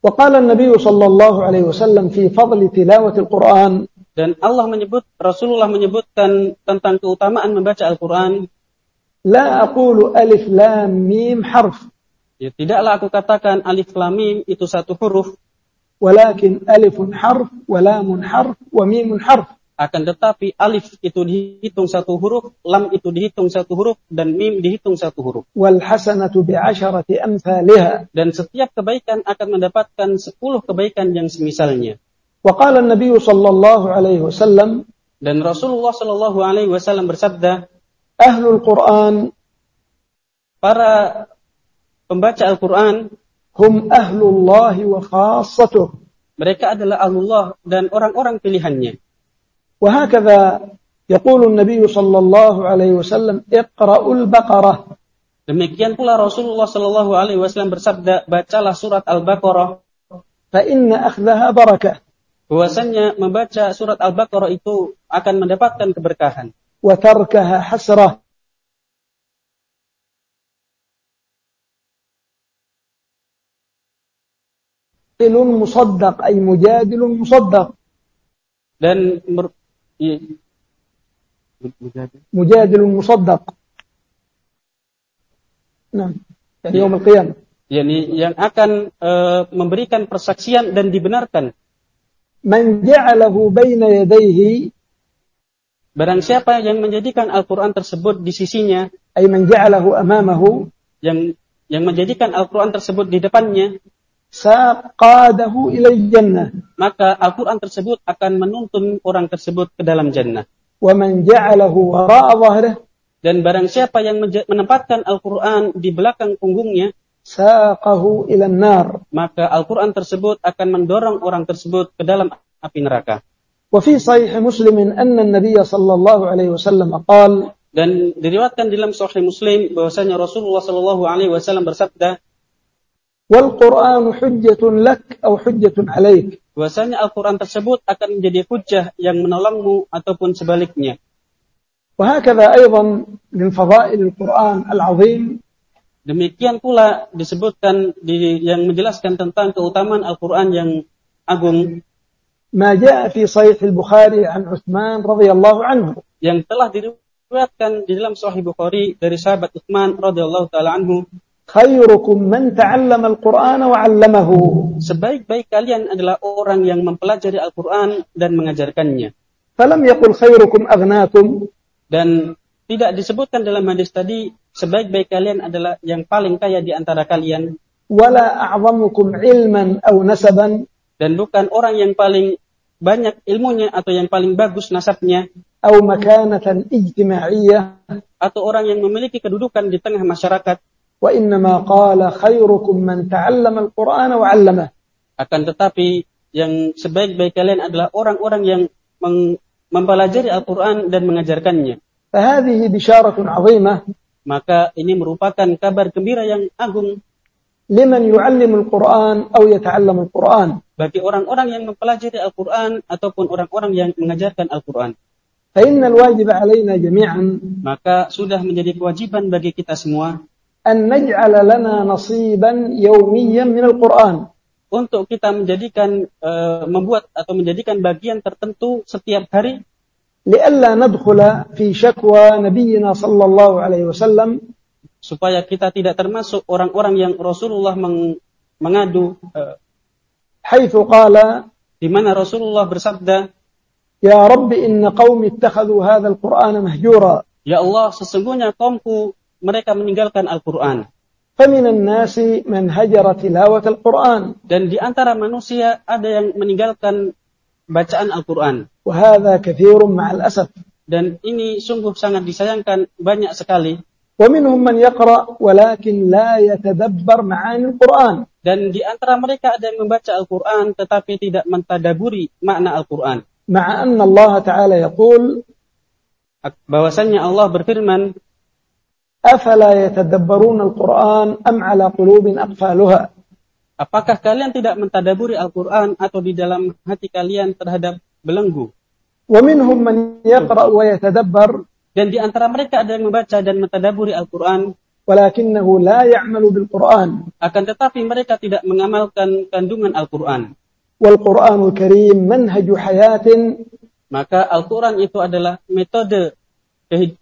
وقال النبي صلى الله عليه وسلم في فضل تلاوة القرآن Dan Allah menyebut Rasulullah menyebutkan tentang keutamaan membaca Al-Qur'an, La aqulu alif lam mim harf. Ya, tidaklah aku katakan alif lam mim itu satu huruf. Walakin alifun harf, lam harf, wa mimun harf. Akan tetapi alif itu dihitung satu huruf, lam itu dihitung satu huruf, dan mim dihitung satu huruf. Wal hasanatu bi'asharati amthaliha. Dan setiap kebaikan akan mendapatkan sepuluh kebaikan yang semisalnya. Wa qala an-nabiy sallallahu alaihi wasallam dan Rasulullah sallallahu alaihi wasallam bersabda أهل القرآن para pembaca Al-Quran هم أهل الله وخاصته mereka adalah Allah dan orang-orang pilihannya. وهكذا يقول النبي صلى الله عليه وسلم اقرأوا البقرة Demikian pula Rasulullah Shallallahu Alaihi Wasallam bersabda, bacalah surat Al-Baqarah. فإن أخذها بركة Bahwasanya membaca surat Al-Baqarah itu akan mendapatkan keberkahan. وتركها حسرة مجادل مصدق أي مجادل مصدق Dan mer- i- مجادل مصدق نعم يعني يوم القيامة yakni yang akan eh, memberikan persaksian dan dibenarkan. من جعله بين يديه Barang siapa yang menjadikan Al-Quran tersebut di sisinya, ay man ja'alahu amamahu, yang yang menjadikan Al-Quran tersebut di depannya, saqadahu jannah. Maka Al-Quran tersebut akan menuntun orang tersebut ke dalam jannah. Wa man ja'alahu dan barang siapa yang menempatkan Al-Quran di belakang punggungnya, saqahu ilan. Maka Al-Quran tersebut akan mendorong orang tersebut ke dalam api neraka. وفي صحيح مسلم أن النبي صلى الله عليه وسلم قال Dan diriwatkan dalam Sahih Muslim bahwasanya Rasulullah Shallallahu Alaihi Wasallam bersabda, والقرآن حجة لك أو حجة عليك bahwasanya Al-Quran tersebut akan menjadi hujah yang menolongmu ataupun sebaliknya. وهكذا أيضا من فضائل القرآن العظيم Demikian pula disebutkan di, yang menjelaskan tentang keutamaan Al-Quran yang agung ما جاء في صحيح البخاري عن عثمان رضي الله عنه yang telah diriwayatkan di dalam Sahih Bukhari dari sahabat Utsman radhiyallahu taala anhu خيركم من تعلم القرآن وعلمه Sebaik-baik kalian adalah orang yang mempelajari Al-Quran dan mengajarkannya. فلم يقل خيركم أغناكم Dan tidak disebutkan dalam hadis tadi, sebaik-baik kalian adalah yang paling kaya di antara kalian. ولا أعظمكم علما أو نسبا Dan bukan orang yang paling banyak ilmunya atau yang paling bagus nasabnya. أو مكانة اجتماعية Atau orang yang memiliki kedudukan di tengah masyarakat. وإنما قال خيركم من تعلم القرآن وعلمه Akan tetapi yang sebaik-baik kalian adalah orang-orang yang meng- mempelajari Al-Quran dan mengajarkannya. فهذه بشارة عظيمة Maka ini merupakan kabar gembira yang agung لمن يعلم القرآن أو يتعلم القرآن bagi orang-orang yang mempelajari Al-Quran ataupun orang-orang yang mengajarkan Al-Quran. فإن الواجب علينا جميعا Maka sudah menjadi kewajiban bagi kita semua أن نجعل لنا نصيبا يوميا من القرآن untuk kita menjadikan eh, membuat atau menjadikan bagian tertentu setiap hari لئلا ندخل في شكوى نبينا صلى الله عليه وسلم supaya kita tidak termasuk orang-orang yang Rasulullah meng mengadu eh, haitsu qala di mana Rasulullah bersabda ya rabbi inna qaumi ittakhadhu hadzal qur'ana mahjura. Ya Allah sesungguhnya kaumku mereka meninggalkan Al-Qur'an. Faminan nasi man hajara qur'an. Dan di antara manusia ada yang meninggalkan bacaan Al-Qur'an. Wa hadza katsirun ma'al asaf dan ini sungguh sangat disayangkan banyak sekali. ومنهم من يقرأ ولكن لا يتدبر معاني القرآن dan di antara mereka ada yang membaca Al-Qur'an tetapi tidak mentadaburi makna Al-Qur'an. مع أن الله تعالى يقول Bahwasannya Allah berfirman, أفلا يتدبرون القرآن أم على قلوب أقفالها Apakah kalian tidak mentadaburi Al-Quran atau di dalam hati kalian terhadap belenggu? ومنهم من يقرأ ويتدبر dan di antara mereka ada yang membaca dan mentadaburi Al-Quran. Walakinnahu la ya'malu bil Quran. Akan tetapi mereka tidak mengamalkan kandungan Al-Quran. Wal Quranul Karim manhaju hayatin. Maka Al-Quran itu adalah metode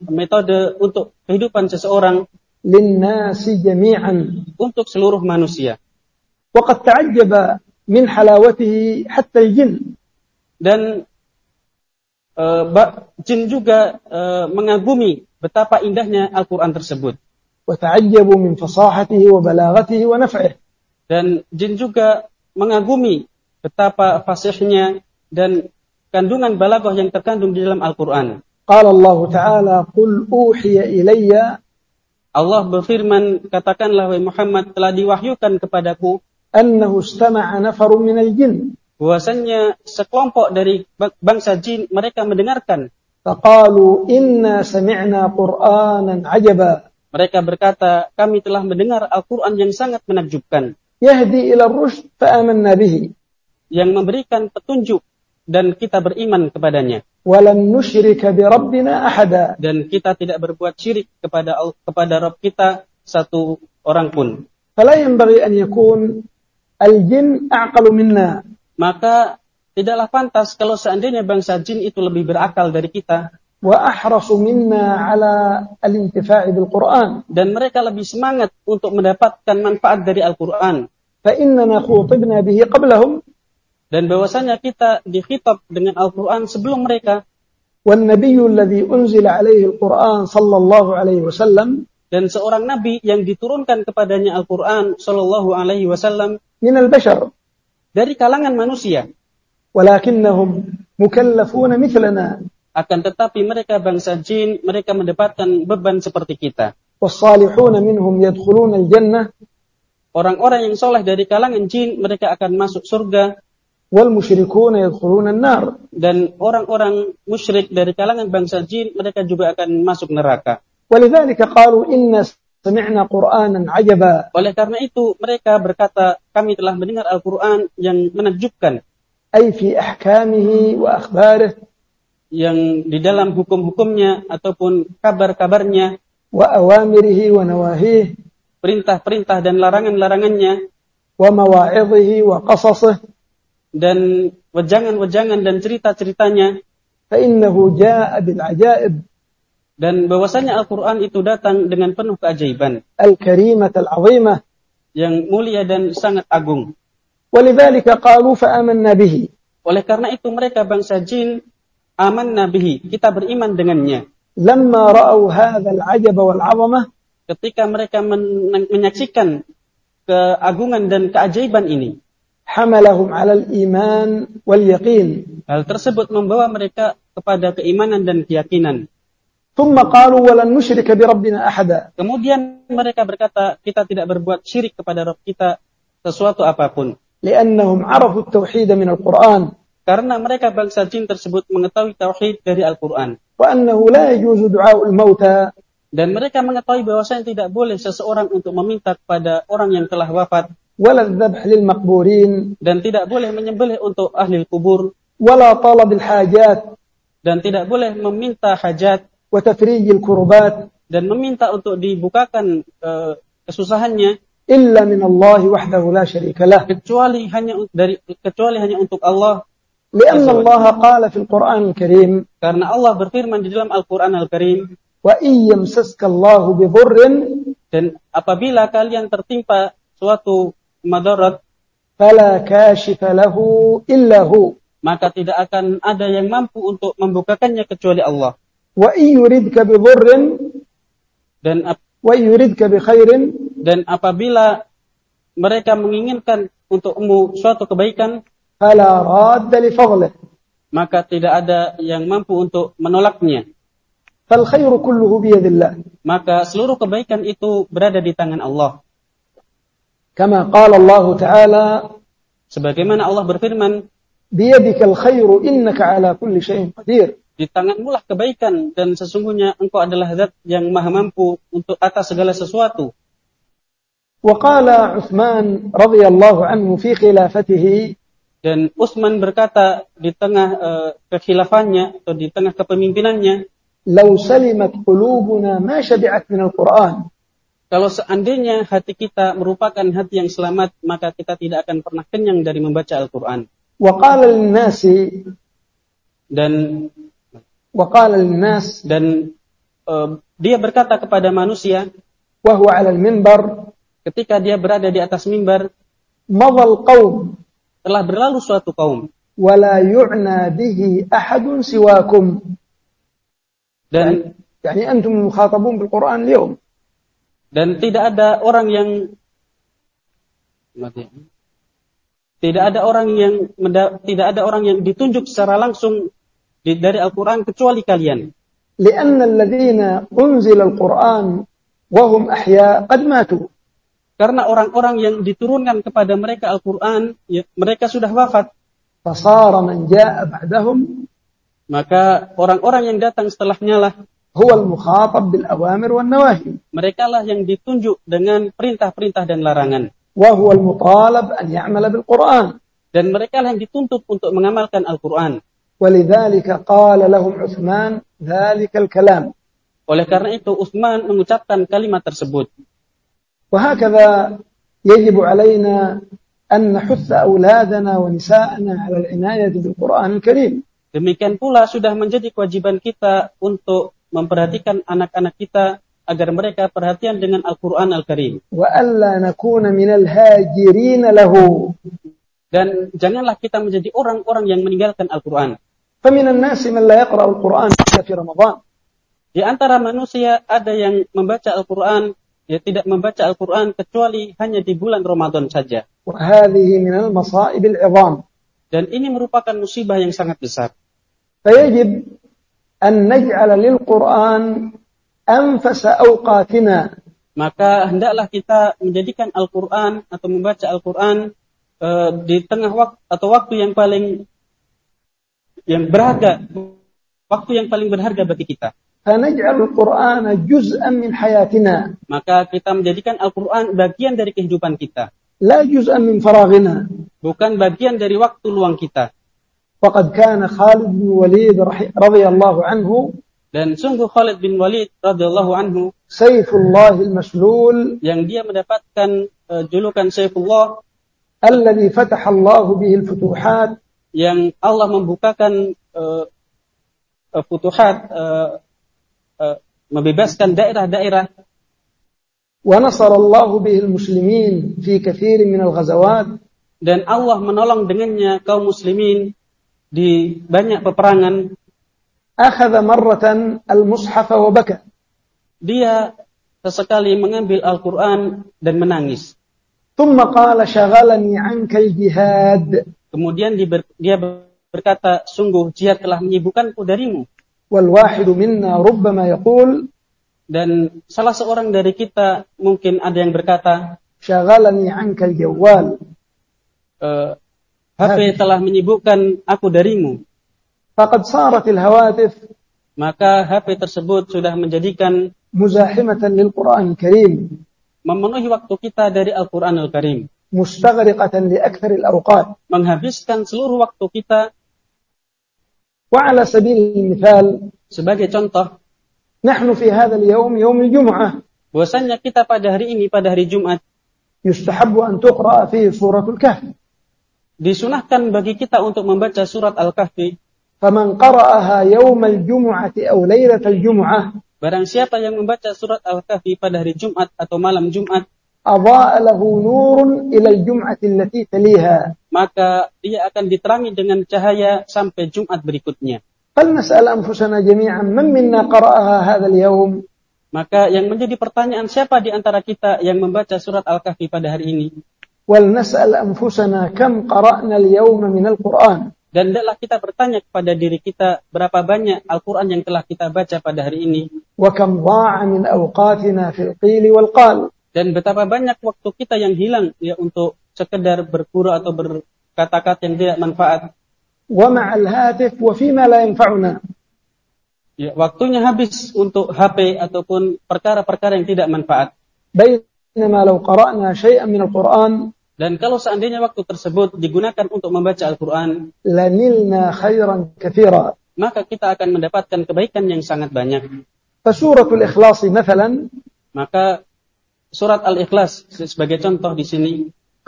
metode untuk kehidupan seseorang. Linnasi jami'an. Untuk seluruh manusia. Waqad ta'ajjaba min halawatihi hatta al-jinn. Dan jin juga eh, mengagumi betapa indahnya Al-Quran tersebut. وتعجبوا من فصاحته وبلاغته ونفعه Dan jin juga mengagumi betapa fasihnya dan kandungan balaghah yang terkandung di dalam Al-Quran. قال الله تعالى قل أوحي إلي Allah berfirman, katakanlah wahai Muhammad telah diwahyukan kepadaku أنه استمع نفر من الجن bahwasanya sekelompok dari bangsa jin mereka mendengarkan. Faqalu inna sami'na qur'anan ajaba. Mereka berkata kami telah mendengar Al-Qur'an yang sangat menakjubkan. Yahdi ila rusy fa amanna bihi. Yang memberikan petunjuk dan kita beriman kepadanya. Walan nusyrika bi rabbina ahada. Dan kita tidak berbuat syirik kepada kepada Rabb kita satu orang pun. Fala yanbaghi an yakun al-jin a'qalu minna maka tidaklah pantas kalau seandainya bangsa jin itu lebih berakal dari kita. Wa ahrasu minna ala al-intifa'i bil Qur'an dan mereka lebih semangat untuk mendapatkan manfaat dari Al-Qur'an. Fa innana khutibna bihi qablahum dan bahwasanya kita dikhitab dengan Al-Qur'an sebelum mereka. Wan nabiyyu alladhi unzila alaihi al-Qur'an sallallahu alaihi wasallam dan seorang nabi yang diturunkan kepadanya Al-Qur'an sallallahu alaihi wasallam min al bashar dari kalangan manusia ولكنهم مكلفون مثلنا akan tetapi mereka bangsa jin mereka mendapatkan beban seperti kita والصالحون منهم يدخلون الجنة orang-orang yang soleh dari kalangan jin mereka akan masuk surga والمشركون يدخلون النار dan orang-orang musyrik dari kalangan bangsa jin mereka juga akan masuk neraka ولذلك قالوا إنا sami'na Qur'anan ajaba. Oleh karena itu mereka berkata kami telah mendengar Al-Qur'an yang menakjubkan. Ai fi ahkamihi wa akhbarih yang di dalam hukum-hukumnya ataupun kabar-kabarnya. Wa awamirihi wa nawahih perintah-perintah dan larangan-larangannya. Wa mawa'idhihi wa qasasih dan wejangan-wejangan dan cerita-ceritanya. Fa innahu jaa'a bil ajaib dan bahwasanya Al-Qur'an itu datang dengan penuh keajaiban. al-karimah al-'azimah yang mulia dan sangat agung. walidzalika qalu fa'amanna bihi. Oleh karena itu mereka bangsa jin aman bihi, kita beriman dengannya. Lamma ra'au hadzal 'ajaba wal 'azamah ketika mereka menyaksikan keagungan dan keajaiban ini. Hamalahum al iman wal yaqin. Hal tersebut membawa mereka kepada keimanan dan keyakinan. Kemudian mereka berkata, kita tidak berbuat syirik kepada Rabb kita sesuatu apa pun. Li'annahum عرفوا التوحيد من al-Qur'an. Karena mereka bangsa jin tersebut mengetahui tauhid dari Al-Qur'an. Wa لا يجوز دعاء الموتى. Dan mereka mengetahui bahwasanya tidak boleh seseorang untuk meminta kepada orang yang telah wafat. ولا dzabh lil. Dan tidak boleh menyembelih untuk ahli kubur. ولا talabil الحاجات Dan tidak boleh meminta hajat wa الكربات. Dan meminta untuk dibukakan uh, kesusahannya. illa min Allah wahdahu la syarika lah kecuali hanya dari kecuali hanya untuk Allah. karena Allah qala fil Qur'an al-Karim karena Allah berfirman di dalam Al-Qur'an al-Karim. Wa iyyamsaska Allah bidhurrin dan apabila kalian tertimpa suatu madarat fala kashifa lahu illa hu. maka tidak akan ada yang mampu untuk membukakannya kecuali Allah. Wa yuridka bi dan wa yuridka bi khairin. Dan apabila mereka menginginkan untukmu suatu kebaikan fala radda li fadlih maka tidak ada yang mampu untuk menolaknya. Fal khairu kulluhu bi yadillah. Maka seluruh kebaikan itu berada di tangan Allah. Kama qala Allah taala sebagaimana Allah berfirman biyadikal khairu innaka ala kulli syai'in qadir. di tanganmu lah kebaikan dan sesungguhnya engkau adalah zat yang maha mampu untuk atas segala sesuatu. وقال عثمان رضي الله عنه في خلافته Dan Utsman berkata di tengah eh, kekhilafannya atau di tengah kepemimpinannya, لو سلمت قلوبنا ما شبعت من القرآن kalau seandainya hati kita merupakan hati yang selamat, maka kita tidak akan pernah kenyang dari membaca Al-Quran. وقال للناس Dan وقال للناس dan eh, dia berkata kepada manusia وهو على المنبر ketika dia berada di atas mimbar, مضى القوم telah berlalu suatu kaum ولا يعنى به أحد سواكم dan يعني أنتم المخاطبون بالقرآن اليوم dan tidak ada orang yang tidak ada orang yang menda- tidak ada orang yang ditunjuk secara langsung di- dari Al-Quran kecuali kalian. لأن الذين أنزل القرآن وهم أحياء قد ماتوا Karena orang-orang yang diturunkan kepada mereka Al-Quran, ya, mereka sudah wafat. فصار من جاء بعدهم Maka orang-orang yang datang setelahnya lah, هو المخاطب بالأوامر والنواهي mereka lah yang ditunjuk dengan perintah-perintah dan larangan. وهو المطالب أن يعمل بالقرآن Dan mereka lah yang dituntut untuk mengamalkan Al-Quran. ولذلك قال لهم عثمان ذلك الكلام Oleh karena itu, Utsman mengucapkan kalimat tersebut. وهكذا يجب علينا أن نحث أولادنا ونساءنا على العناية بالقرآن الكريم Demikian pula sudah menjadi kewajiban kita untuk memperhatikan anak-anak kita agar mereka perhatian dengan Al-Quran Al-Karim. وألا نكون من الهاجرين له Dan janganlah kita menjadi orang-orang yang meninggalkan Al-Quran. فمن الناس من لا يقرأ القرآن إلا في رمضان Di antara manusia ada yang membaca Al-Quran, ya tidak membaca Al-Quran kecuali hanya di bulan Ramadan saja. وهذه من المصائب العظام Dan ini merupakan musibah yang sangat besar. فيجب أن نجعل للقرآن أنفس أوقاتنا Maka hendaklah kita menjadikan Al-Quran atau membaca Al-Quran eh, di tengah waktu atau waktu yang paling yang berharga, waktu yang paling berharga bagi kita. فنجعل القرآن جزءا من حياتنا Maka kita menjadikan Al-Quran bagian dari kehidupan kita, لا جزءا من فراغنا bukan bagian dari waktu luang kita. وقد كان خالد بن وليد رحي- رضي الله عنه Dan sungguh Khalid bin Walid radhiyallahu anhu سيف الله المسلول yang dia mendapatkan eh, julukan Saifullah الذي فتح الله به الفتوحات yang Allah membukakan eh, eh, futuhat eh, eh, membebaskan daerah-daerah ونصر الله به المسلمين في كثير من الغزوات dan Allah menolong dengannya kaum muslimin di banyak peperangan أخذ مرة المصحف وبكى dia sesekali mengambil Al-Quran dan menangis. ثم قال شغلني عنك الجهاد Kemudian dia berkata, sungguh jihad telah menyibukkanku darimu. Wal wahidu minna rubbama yaqul dan salah seorang dari kita mungkin ada yang berkata, "Syaghalani 'anka al-jawwal." Uh, eh, HP telah menyibukkan aku darimu. Faqad saratil hawatif Maka HP tersebut sudah menjadikan muzahimatan lil Qur'an Karim. Memenuhi waktu kita dari Al-Qur'anul Karim mustaghriqatan li akthar al-awqat menghabiskan seluruh waktu kita wa ala sabil mithal sebagai contoh nahnu fi hadha al-yawm yawm al-jum'ah bahwasanya kita pada hari ini pada hari Jumat yustahabbu an tuqra fi kahf disunahkan bagi kita untuk membaca surat al-kahfi. faman qara'aha yawm al-jum'ati aw lailatal jum'ah Barang siapa yang membaca surat Al-Kahfi pada hari Jumat atau malam Jumat, adha'a nurun ila al-jum'ati allati taliha. Maka dia akan diterangi dengan cahaya sampai Jumat berikutnya. Fal nas'al anfusana jami'an man minna qara'aha hadzal yawm? Maka yang menjadi pertanyaan siapa di antara kita yang membaca surat Al-Kahfi pada hari ini? Wal nas'al anfusana kam qara'na al-yawm min al-Qur'an? Dan hendaklah kita bertanya kepada diri kita berapa banyak Al-Quran yang telah kita baca pada hari ini. Wa kam dha'a min awqatina fil qili wal qal Dan betapa banyak waktu kita yang hilang ya untuk sekedar berguru atau berkata-kata yang tidak manfaat. ومع الهاتف وفيما لا ينفعنا Ya, waktunya habis untuk HP ataupun perkara-perkara yang tidak manfaat. بينما لو قرأنا شيئا من القرآن Dan kalau seandainya waktu tersebut digunakan untuk membaca Al-Quran, لنلنا خيرا كثيرا maka kita akan mendapatkan kebaikan yang sangat banyak. فسورة الإخلاص مثلا Maka surat Al-Ikhlas sebagai contoh di sini.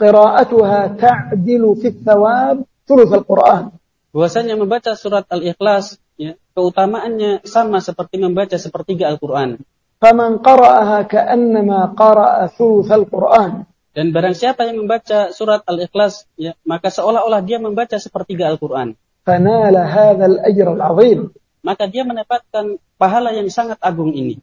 Qira'atuha ta'dilu fi thawab thuluth al-Qur'an. Bahwasanya membaca surat Al-Ikhlas ya, keutamaannya sama seperti membaca sepertiga Al-Qur'an. Faman qara'aha ka'annama qara'a thuluth al-Qur'an. Dan barang siapa yang membaca surat Al-Ikhlas ya, maka seolah-olah dia membaca sepertiga Al-Qur'an. Fanala hadzal ajr al-'azim. Maka dia mendapatkan pahala yang sangat agung ini.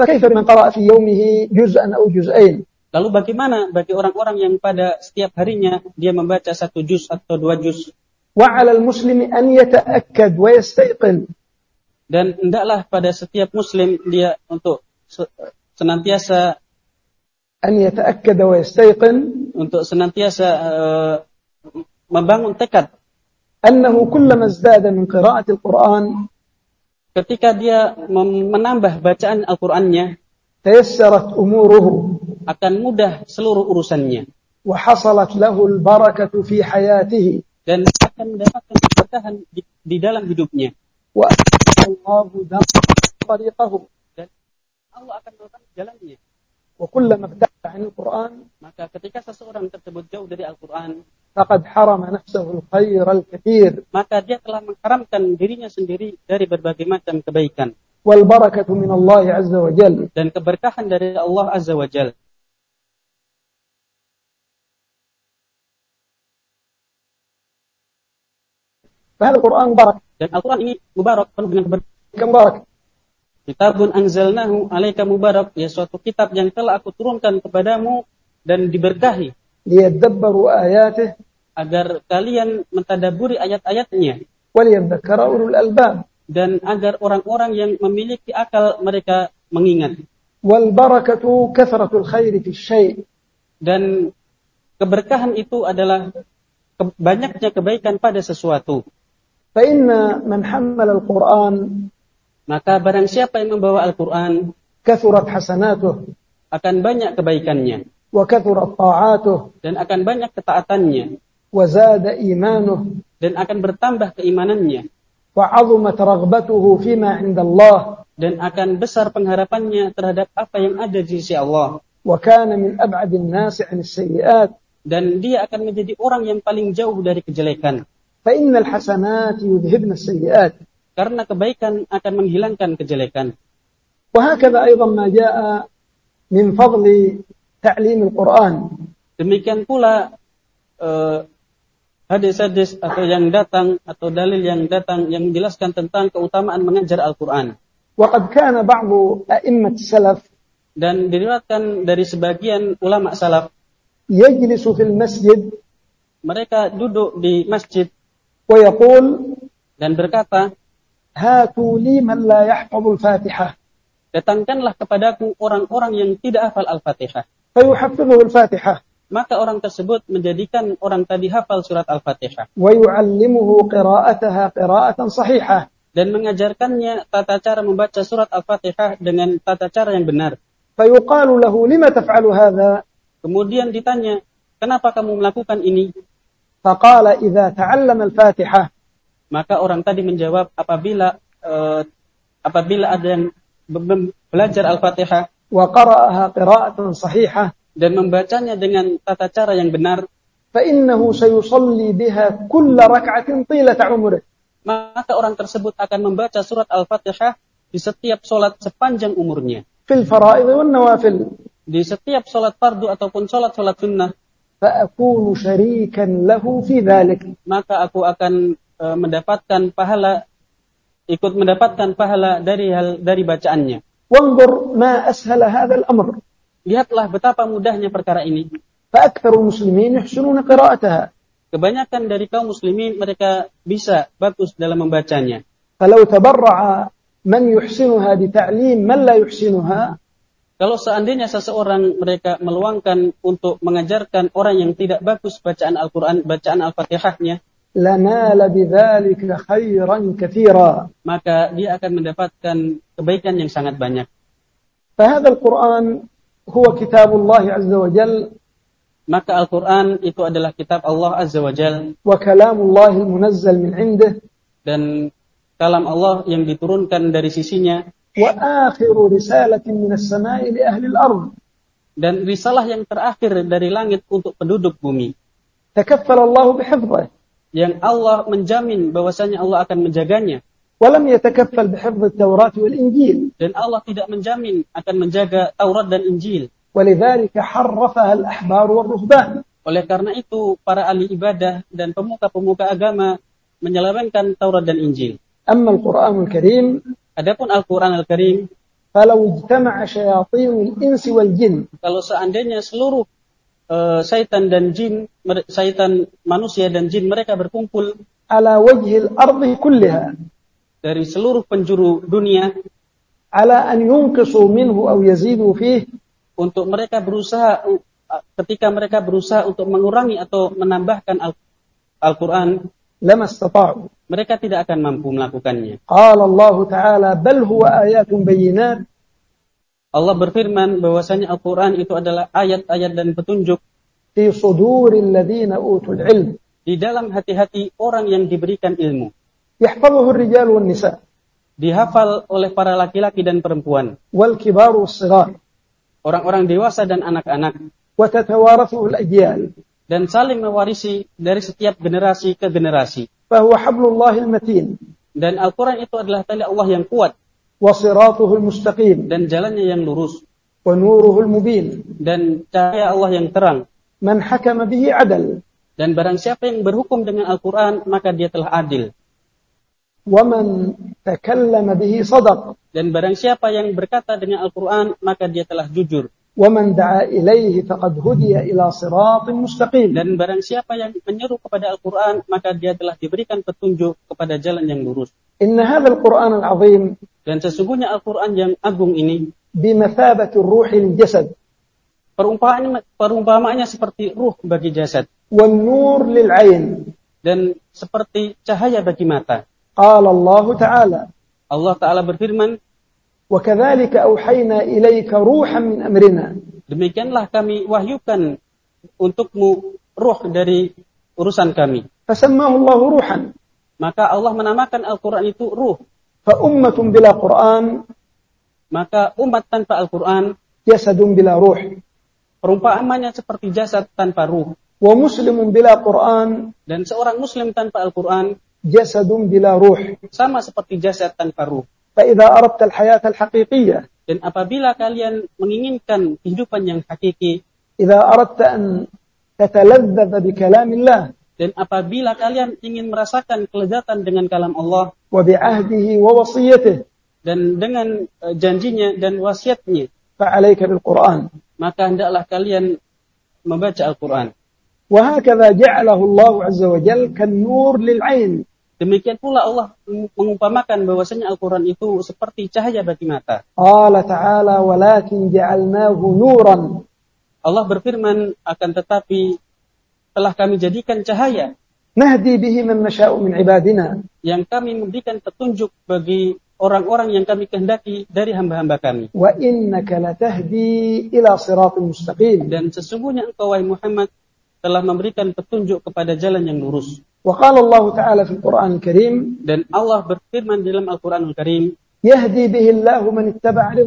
فكيف بمن قرأ في يومه جزءا أو جزئين Lalu bagaimana bagi orang-orang yang pada setiap harinya dia membaca satu juz atau dua juz وعلى المسلم أن يتأكد ويستيقن dan hendaklah pada setiap muslim dia untuk se- senantiasa أن يتأكد ويستيقن untuk senantiasa eh, membangun tekad أنه كلما ازداد من قراءة القرآن ketika dia menambah bacaan Al-Qur'annya tayassarat umuruhu. akan mudah seluruh urusannya. Wa hasalat lahu al-barakatu fi hayatihi. Dan akan mendapatkan keberkahan di, di dalam hidupnya. Wa Allahu tariqahu dan Allah akan menemukan jalannya. Wa kullama ibtada'a al-Qur'an maka ketika seseorang tersebut jauh dari Al-Qur'an Laqad harama nafsahu khairal kathir. Maka dia telah mengharamkan dirinya sendiri dari berbagai macam kebaikan. Wal barakatu min Allah azza wa jal. Dan keberkahan dari Allah azza wa jal. Fahal Quran barak. Dan Al-Quran ini mubarak penuh dengan keberkahan. barak. Kitabun anzalnahu alaika mubarak. Ya suatu kitab yang telah aku turunkan kepadamu dan diberkahi. Liyadabbaru ayatih agar kalian mentadaburi ayat-ayatnya albab dan agar orang-orang yang memiliki akal mereka mengingat. wal barakatu khairi fi dan keberkahan itu adalah banyaknya kebaikan pada sesuatu. fa inna man al-quran maka barang siapa yang membawa Al-Qur'an kathurat hasanatuh akan banyak kebaikannya wa ta'atuh dan akan banyak ketaatannya. وزاد إيمانه imanuh dan akan bertambah keimanannya. wa 'azumat فيما عند الله dan akan besar pengharapannya terhadap apa yang ada di sisi Allah. وكان من min الناس عن السيئات. Dan dia akan menjadi orang yang paling jauh dari kejelekan. فإن الحسنات hasanat yudhibna karena kebaikan akan menghilangkan kejelekan. وهكذا أيضا ما جاء من min fadli ta'lim al-Qur'an demikian pula uh, hadis-hadis atau yang datang atau dalil yang datang yang menjelaskan tentang keutamaan mengajar Al-Qur'an. Dan diriwayatkan dari sebagian ulama salaf. Yajlisu fil masjid. Mereka duduk di masjid. Wa dan berkata hatu la datangkanlah kepadaku orang-orang yang tidak hafal Al-Fatihah. al-Fatihah maka orang tersebut menjadikan orang tadi hafal surat Al-Fatihah. Dan mengajarkannya tata cara membaca surat Al-Fatihah dengan tata cara yang benar. Kemudian ditanya, "Kenapa kamu melakukan ini?" Al-Fatihah. Maka orang tadi menjawab, "Apabila uh, apabila ada yang belajar Al-Fatihah dan membacanya dengan tata cara yang benar, فإنه سيصلي بها كل ركعة طيلة عمره maka orang tersebut akan membaca surat Al-Fatihah di setiap sholat sepanjang umurnya. في الفرائض والنوافل Di setiap sholat fardu ataupun sholat-sholat sunnah, فأكون شريكا له في ذلك maka aku akan eh, mendapatkan pahala, ikut mendapatkan pahala dari hal dari bacaannya. وانظر ما أسهل هذا الأمر Lihatlah betapa mudahnya perkara ini. فأكثر المسلمين يحسنون قراءتها Kebanyakan dari kaum muslimin mereka bisa bagus dalam membacanya. فلو تبرع من يحسنها بتعليم من لا يحسنها Kalau seandainya seseorang mereka meluangkan untuk mengajarkan orang yang tidak bagus bacaan Al-Quran, bacaan Al-Fatihahnya, لنال بذلك خيرا كثيرا maka dia akan mendapatkan kebaikan yang sangat banyak. فهذا القرآن huwa kitabullah azza wa jal. Maka Al-Qur'an itu adalah kitab Allah azza wa jal. Wa kalamullah munazzal min indih dan kalam Allah yang diturunkan dari sisinya. Wa akhiru risalatin min as-sama'i li ahli al-ard. Dan risalah yang terakhir dari langit untuk penduduk bumi. Takaffala Allah bihifdhih yang Allah menjamin bahwasanya Allah akan menjaganya. Walam yatakaffal bihifdz Taurat wal Injil. Dan Allah tidak menjamin akan menjaga Taurat dan Injil. Walidzalika harrafaha al-ahbar. Oleh karena itu, para ahli ibadah dan pemuka-pemuka agama menyelamatkan Taurat dan Injil. Adapun Al-Qur'an Al-Karim. Kalau seandainya seluruh eh, syaitan dan jin, syaitan manusia dan jin mereka berkumpul dari seluruh penjuru dunia ala an yunqisu minhu aw yazidu fih untuk mereka berusaha ketika mereka berusaha untuk mengurangi atau menambahkan Al-Qur'an lamastata'u mereka tidak akan mampu melakukannya. Qala Allah taala bal huwa ayatun bayyinat. Allah berfirman bahwasanya Al-Qur'an itu adalah ayat-ayat dan petunjuk fi suduril ladina utul ilm. di dalam hati-hati orang yang diberikan ilmu yahfazuhu rijal wan nisa dihafal oleh para laki-laki dan perempuan. wal kibaru orang-orang dewasa dan anak-anak. wa tatawarathu al ajyal dan saling mewarisi dari setiap generasi ke generasi. bahwa hablullah al matin dan Al-Qur'an itu adalah tali Allah yang kuat. wa siratuhu al mustaqim dan jalannya yang lurus. wa nuruhu al mubin dan cahaya Allah yang terang. man hakama bihi adal dan barang siapa yang berhukum dengan Al-Qur'an maka dia telah adil waman takallama bihi sadaq dan barang siapa yang berkata dengan Al-Qur'an maka dia telah jujur. waman da'a ilaihi faqad hudiya ila siratin mustaqim dan barang siapa yang menyeru kepada Al-Qur'an maka dia telah diberikan petunjuk kepada jalan yang lurus. inna hadzal qur'an al-azim dan sesungguhnya Al-Qur'an yang agung ini bimathabati ruhi jasad perumpamaan perumpamaannya seperti ruh bagi jasad. wan nur lil ain dan seperti cahaya bagi mata. قال الله تعالى Allah Ta'ala berfirman, وكذلك أوحينا إليك روحا من أمرنا demikianlah kami wahyukan untukmu ruh dari urusan kami. فسماه الله روحا Maka Allah menamakan Al-Quran itu ruh. فأمة بلا قرآن Maka umat tanpa Al-Quran, جسد بلا روح perumpamaannya seperti jasad tanpa ruh. ومسلم بلا قرآن Dan seorang muslim tanpa Al-Quran, جسد بلا روح sama seperti jasad tanpa ruh. فإذا أردت الحياة الحقيقية Dan apabila kalian menginginkan kehidupan yang hakiki, إذا أردت أن تتلذذ بكلام الله dan apabila kalian ingin merasakan kelezatan dengan kalam Allah وبعهده ووصيته dan dengan eh, janjinya dan wasiatnya, فعليك بالقرآن maka hendaklah kalian membaca Al-Quran. وهكذا جعله الله عز وجل كالنور للعين Demikian pula Allah mengumpamakan bahwasanya Al-Quran itu seperti cahaya bagi mata. Allah Ta'ala walakin ja'alnahu nuran. Allah berfirman akan tetapi telah kami jadikan cahaya. Nahdi bihi man nasha'u min ibadina. Yang kami memberikan petunjuk bagi orang-orang yang kami kehendaki dari hamba-hamba kami. Wa innaka latahdi ila siratin mustaqim. Dan sesungguhnya engkau wahai Muhammad telah memberikan petunjuk kepada jalan yang lurus. Wa qala Al-Karim dan Allah berfirman dalam Al Quran Al-Karim, yahdi bihi Allah man ittaba'a.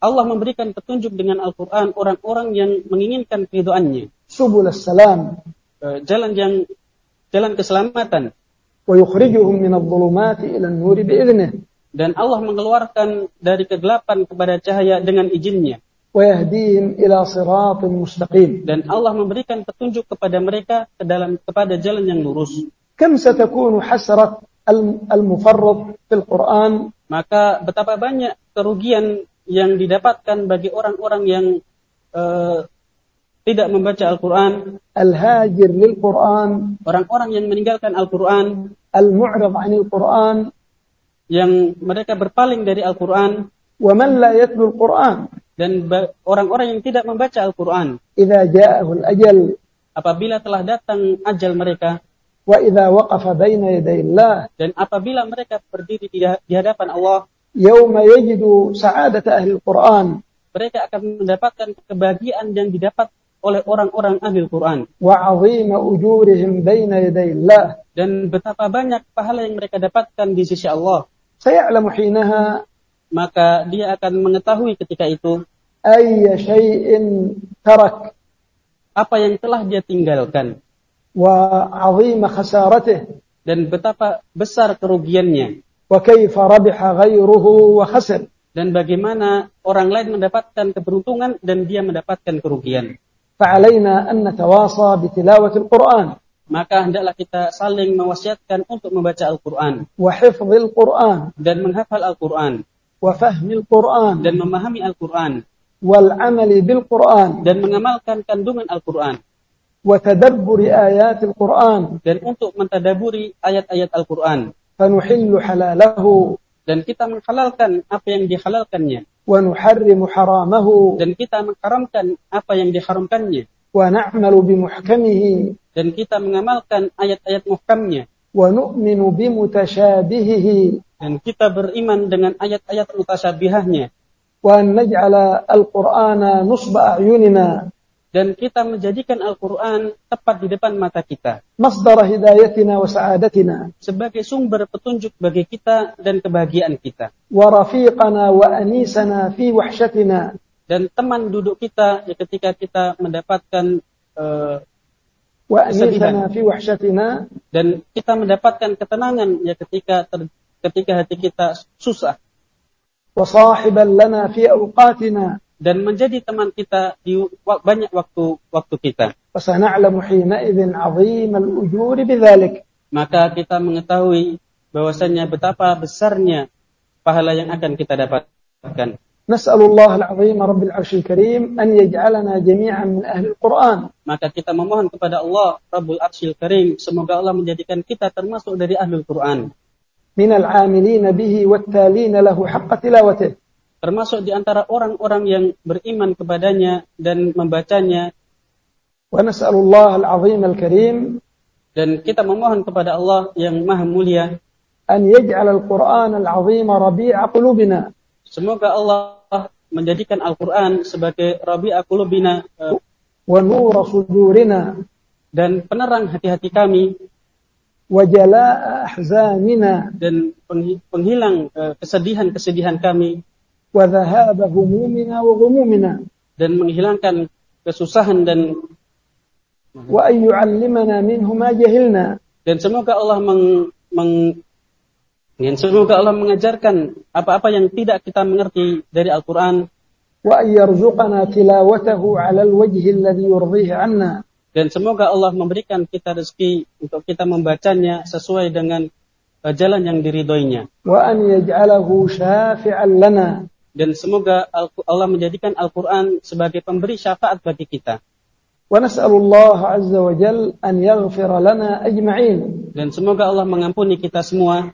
Allah memberikan petunjuk dengan Al-Qur'an orang-orang yang menginginkan keridoannya. Subul salam eh, jalan yang jalan keselamatan. Dan Allah mengeluarkan dari kegelapan kepada cahaya dengan izinnya. ويهديهم إلى صراط مستقيم Dan Allah memberikan petunjuk kepada mereka ke dalam kepada jalan yang lurus. كم ستكون حسرة الم- المفرط في القرآن Maka betapa banyak kerugian yang didapatkan bagi orang-orang yang eh, tidak membaca Al-Quran, الهاجر للقرآن orang-orang yang meninggalkan Al-Quran, المعرض عن القرآن yang mereka berpaling dari Al-Quran, ومن لا يتلو القرآن dan orang-orang yang tidak membaca Al-Qur'an. Apabila telah datang ajal mereka dan apabila mereka berdiri di, hadapan Allah mereka akan mendapatkan kebahagiaan yang didapat oleh orang-orang ahli Al-Quran. Dan betapa banyak pahala yang mereka dapatkan di sisi Allah. Saya Maka dia akan mengetahui ketika itu أي شيء ترك apa yang telah dia tinggalkan. وعظيم خسارته Dan betapa besar kerugiannya. وكيف ربح غيره وخسر Dan bagaimana orang lain mendapatkan keberuntungan dan dia mendapatkan kerugian. فعلينا أن نتواصى بتلاوة القرآن Maka hendaklah kita saling mewasiatkan untuk membaca Al-Quran. وحفظ القرآن Dan menghafal Al-Quran. wa Quran. Dan memahami Al-Quran. Wal amali bil Quran. Dan mengamalkan kandungan Al-Quran. Wa tadabburi ayatil Quran. Dan untuk mentadaburi ayat-ayat Al-Quran. Fanuhillu halalahu. Dan kita menghalalkan apa yang dihalalkannya. Haramahu. Dan kita mengharamkan apa yang diharamkannya. Dan kita mengamalkan ayat-ayat muhkamnya. Wa nu'minu dan kita beriman dengan ayat-ayat mutasyabihahnya wa naj'ala al-qur'ana nusba ayunina. Dan kita menjadikan Al-Qur'an tepat di depan mata kita. Masdar hidayatina wa sa'adatina. Sebagai sumber petunjuk bagi kita dan kebahagiaan kita. Wa rafiqana wa anisana fi wahsyatina. Dan teman duduk kita ya ketika kita mendapatkan uh, wa anisana fi wahsyatina. Dan kita mendapatkan ketenangan ya ketika ter ketika hati kita susah. Wasahiban lana fi awqatina dan menjadi teman kita di banyak waktu waktu kita. Fasana'lamu hina idzin 'azimal ujuri bidzalik. Maka kita mengetahui bahwasanya betapa besarnya pahala yang akan kita dapatkan. Nas'alullah al-'azim rabbil 'arsyil karim an yaj'alana jami'an min ahli al-Qur'an. Maka kita memohon kepada Allah Rabbul 'arsyil karim semoga Allah menjadikan kita termasuk dari ahli Al-Qur'an minal amilina bihi wattalina lahu haqqa tilawatih. Termasuk di antara orang-orang yang beriman kepadanya dan membacanya. Wa nas'alullah al-azim al-karim dan kita memohon kepada Allah yang Maha Mulia an yaj'al al-Qur'an al-azim rabi'a qulubina. Semoga Allah menjadikan Al-Qur'an sebagai rabi'a qulubina eh, wa nura sudurina dan penerang hati-hati kami wajala ahzanina. Dan penghilang eh, kesedihan-kesedihan kami. Wa dhahaba humumina wa ghumumina dan menghilangkan kesusahan dan wa ayyu'allimana minhuma jahilna. Dan semoga Allah meng, meng dan semoga Allah mengajarkan apa-apa yang tidak kita mengerti dari Al-Qur'an. Wa ayyarzuqana tilawatahu 'ala al-wajhi alladhi 'anna. Dan semoga Allah memberikan kita rezeki untuk kita membacanya sesuai dengan eh, jalan yang diridhoinya. Dan semoga Allah menjadikan Al-Qur'an sebagai pemberi syafaat bagi kita. Dan semoga Allah mengampuni kita semua.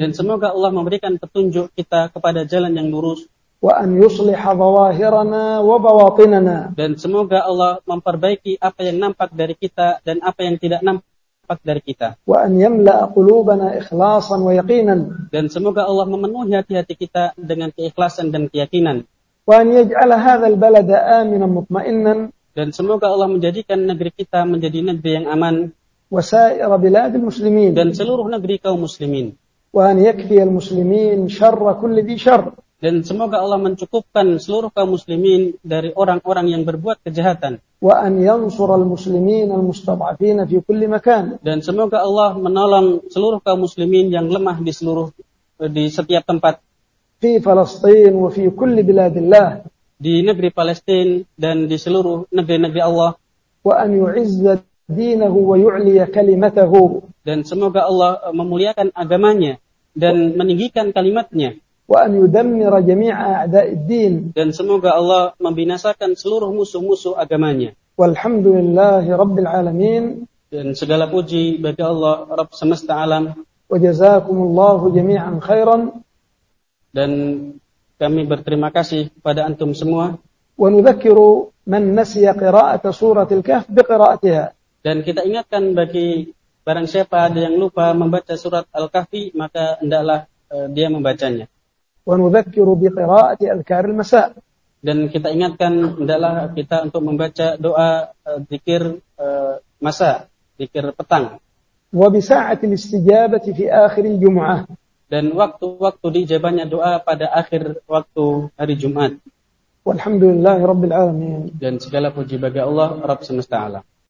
Dan semoga Allah memberikan petunjuk kita kepada jalan yang lurus. وأن يصلح ظواهرنا وبواطننا dan semoga Allah memperbaiki apa yang nampak dari kita dan apa yang tidak nampak dari kita وأن يملأ قلوبنا إخلاصا ويقينا dan semoga Allah memenuhi hati-hati kita dengan keikhlasan dan keyakinan وأن يجعل هذا البلد آمنا مطمئنا dan semoga Allah menjadikan negeri kita menjadi negeri yang aman وسائر بلاد المسلمين dan seluruh negeri kaum muslimin وأن يكفي المسلمين شر كل ذي شر dan semoga Allah mencukupkan seluruh kaum muslimin dari orang-orang yang berbuat kejahatan. Dan semoga Allah menolong seluruh kaum muslimin yang lemah di seluruh di setiap tempat. Di negeri Palestina dan di seluruh negeri-negeri Allah. Dan semoga Allah eh, memuliakan agamanya dan meninggikan kalimatnya wa an yudammira jami'a dan semoga Allah membinasakan seluruh musuh-musuh agamanya. Walhamdulillahi rabbil alamin. Dan segala puji bagi Allah Rabb semesta alam. Wa jazakumullahu jami'an khairan. Dan kami berterima kasih pada antum semua. Wa man nasiya qira'ata suratil kahf dan kita ingatkan bagi barang siapa ada yang lupa membaca surat al-kahfi maka hendaklah eh, dia membacanya. ونذكر بقراءة أذكار المساء Dan kita ingatkan hendaklah kita untuk membaca doa uh, zikir uh, masa, zikir petang. وبساعة الاستجابة في آخر الجمعة Dan waktu-waktu diijabahnya doa pada akhir waktu hari Jumat. والحمد لله رب العالمين Dan segala puji bagi Allah, Rabb semesta alam.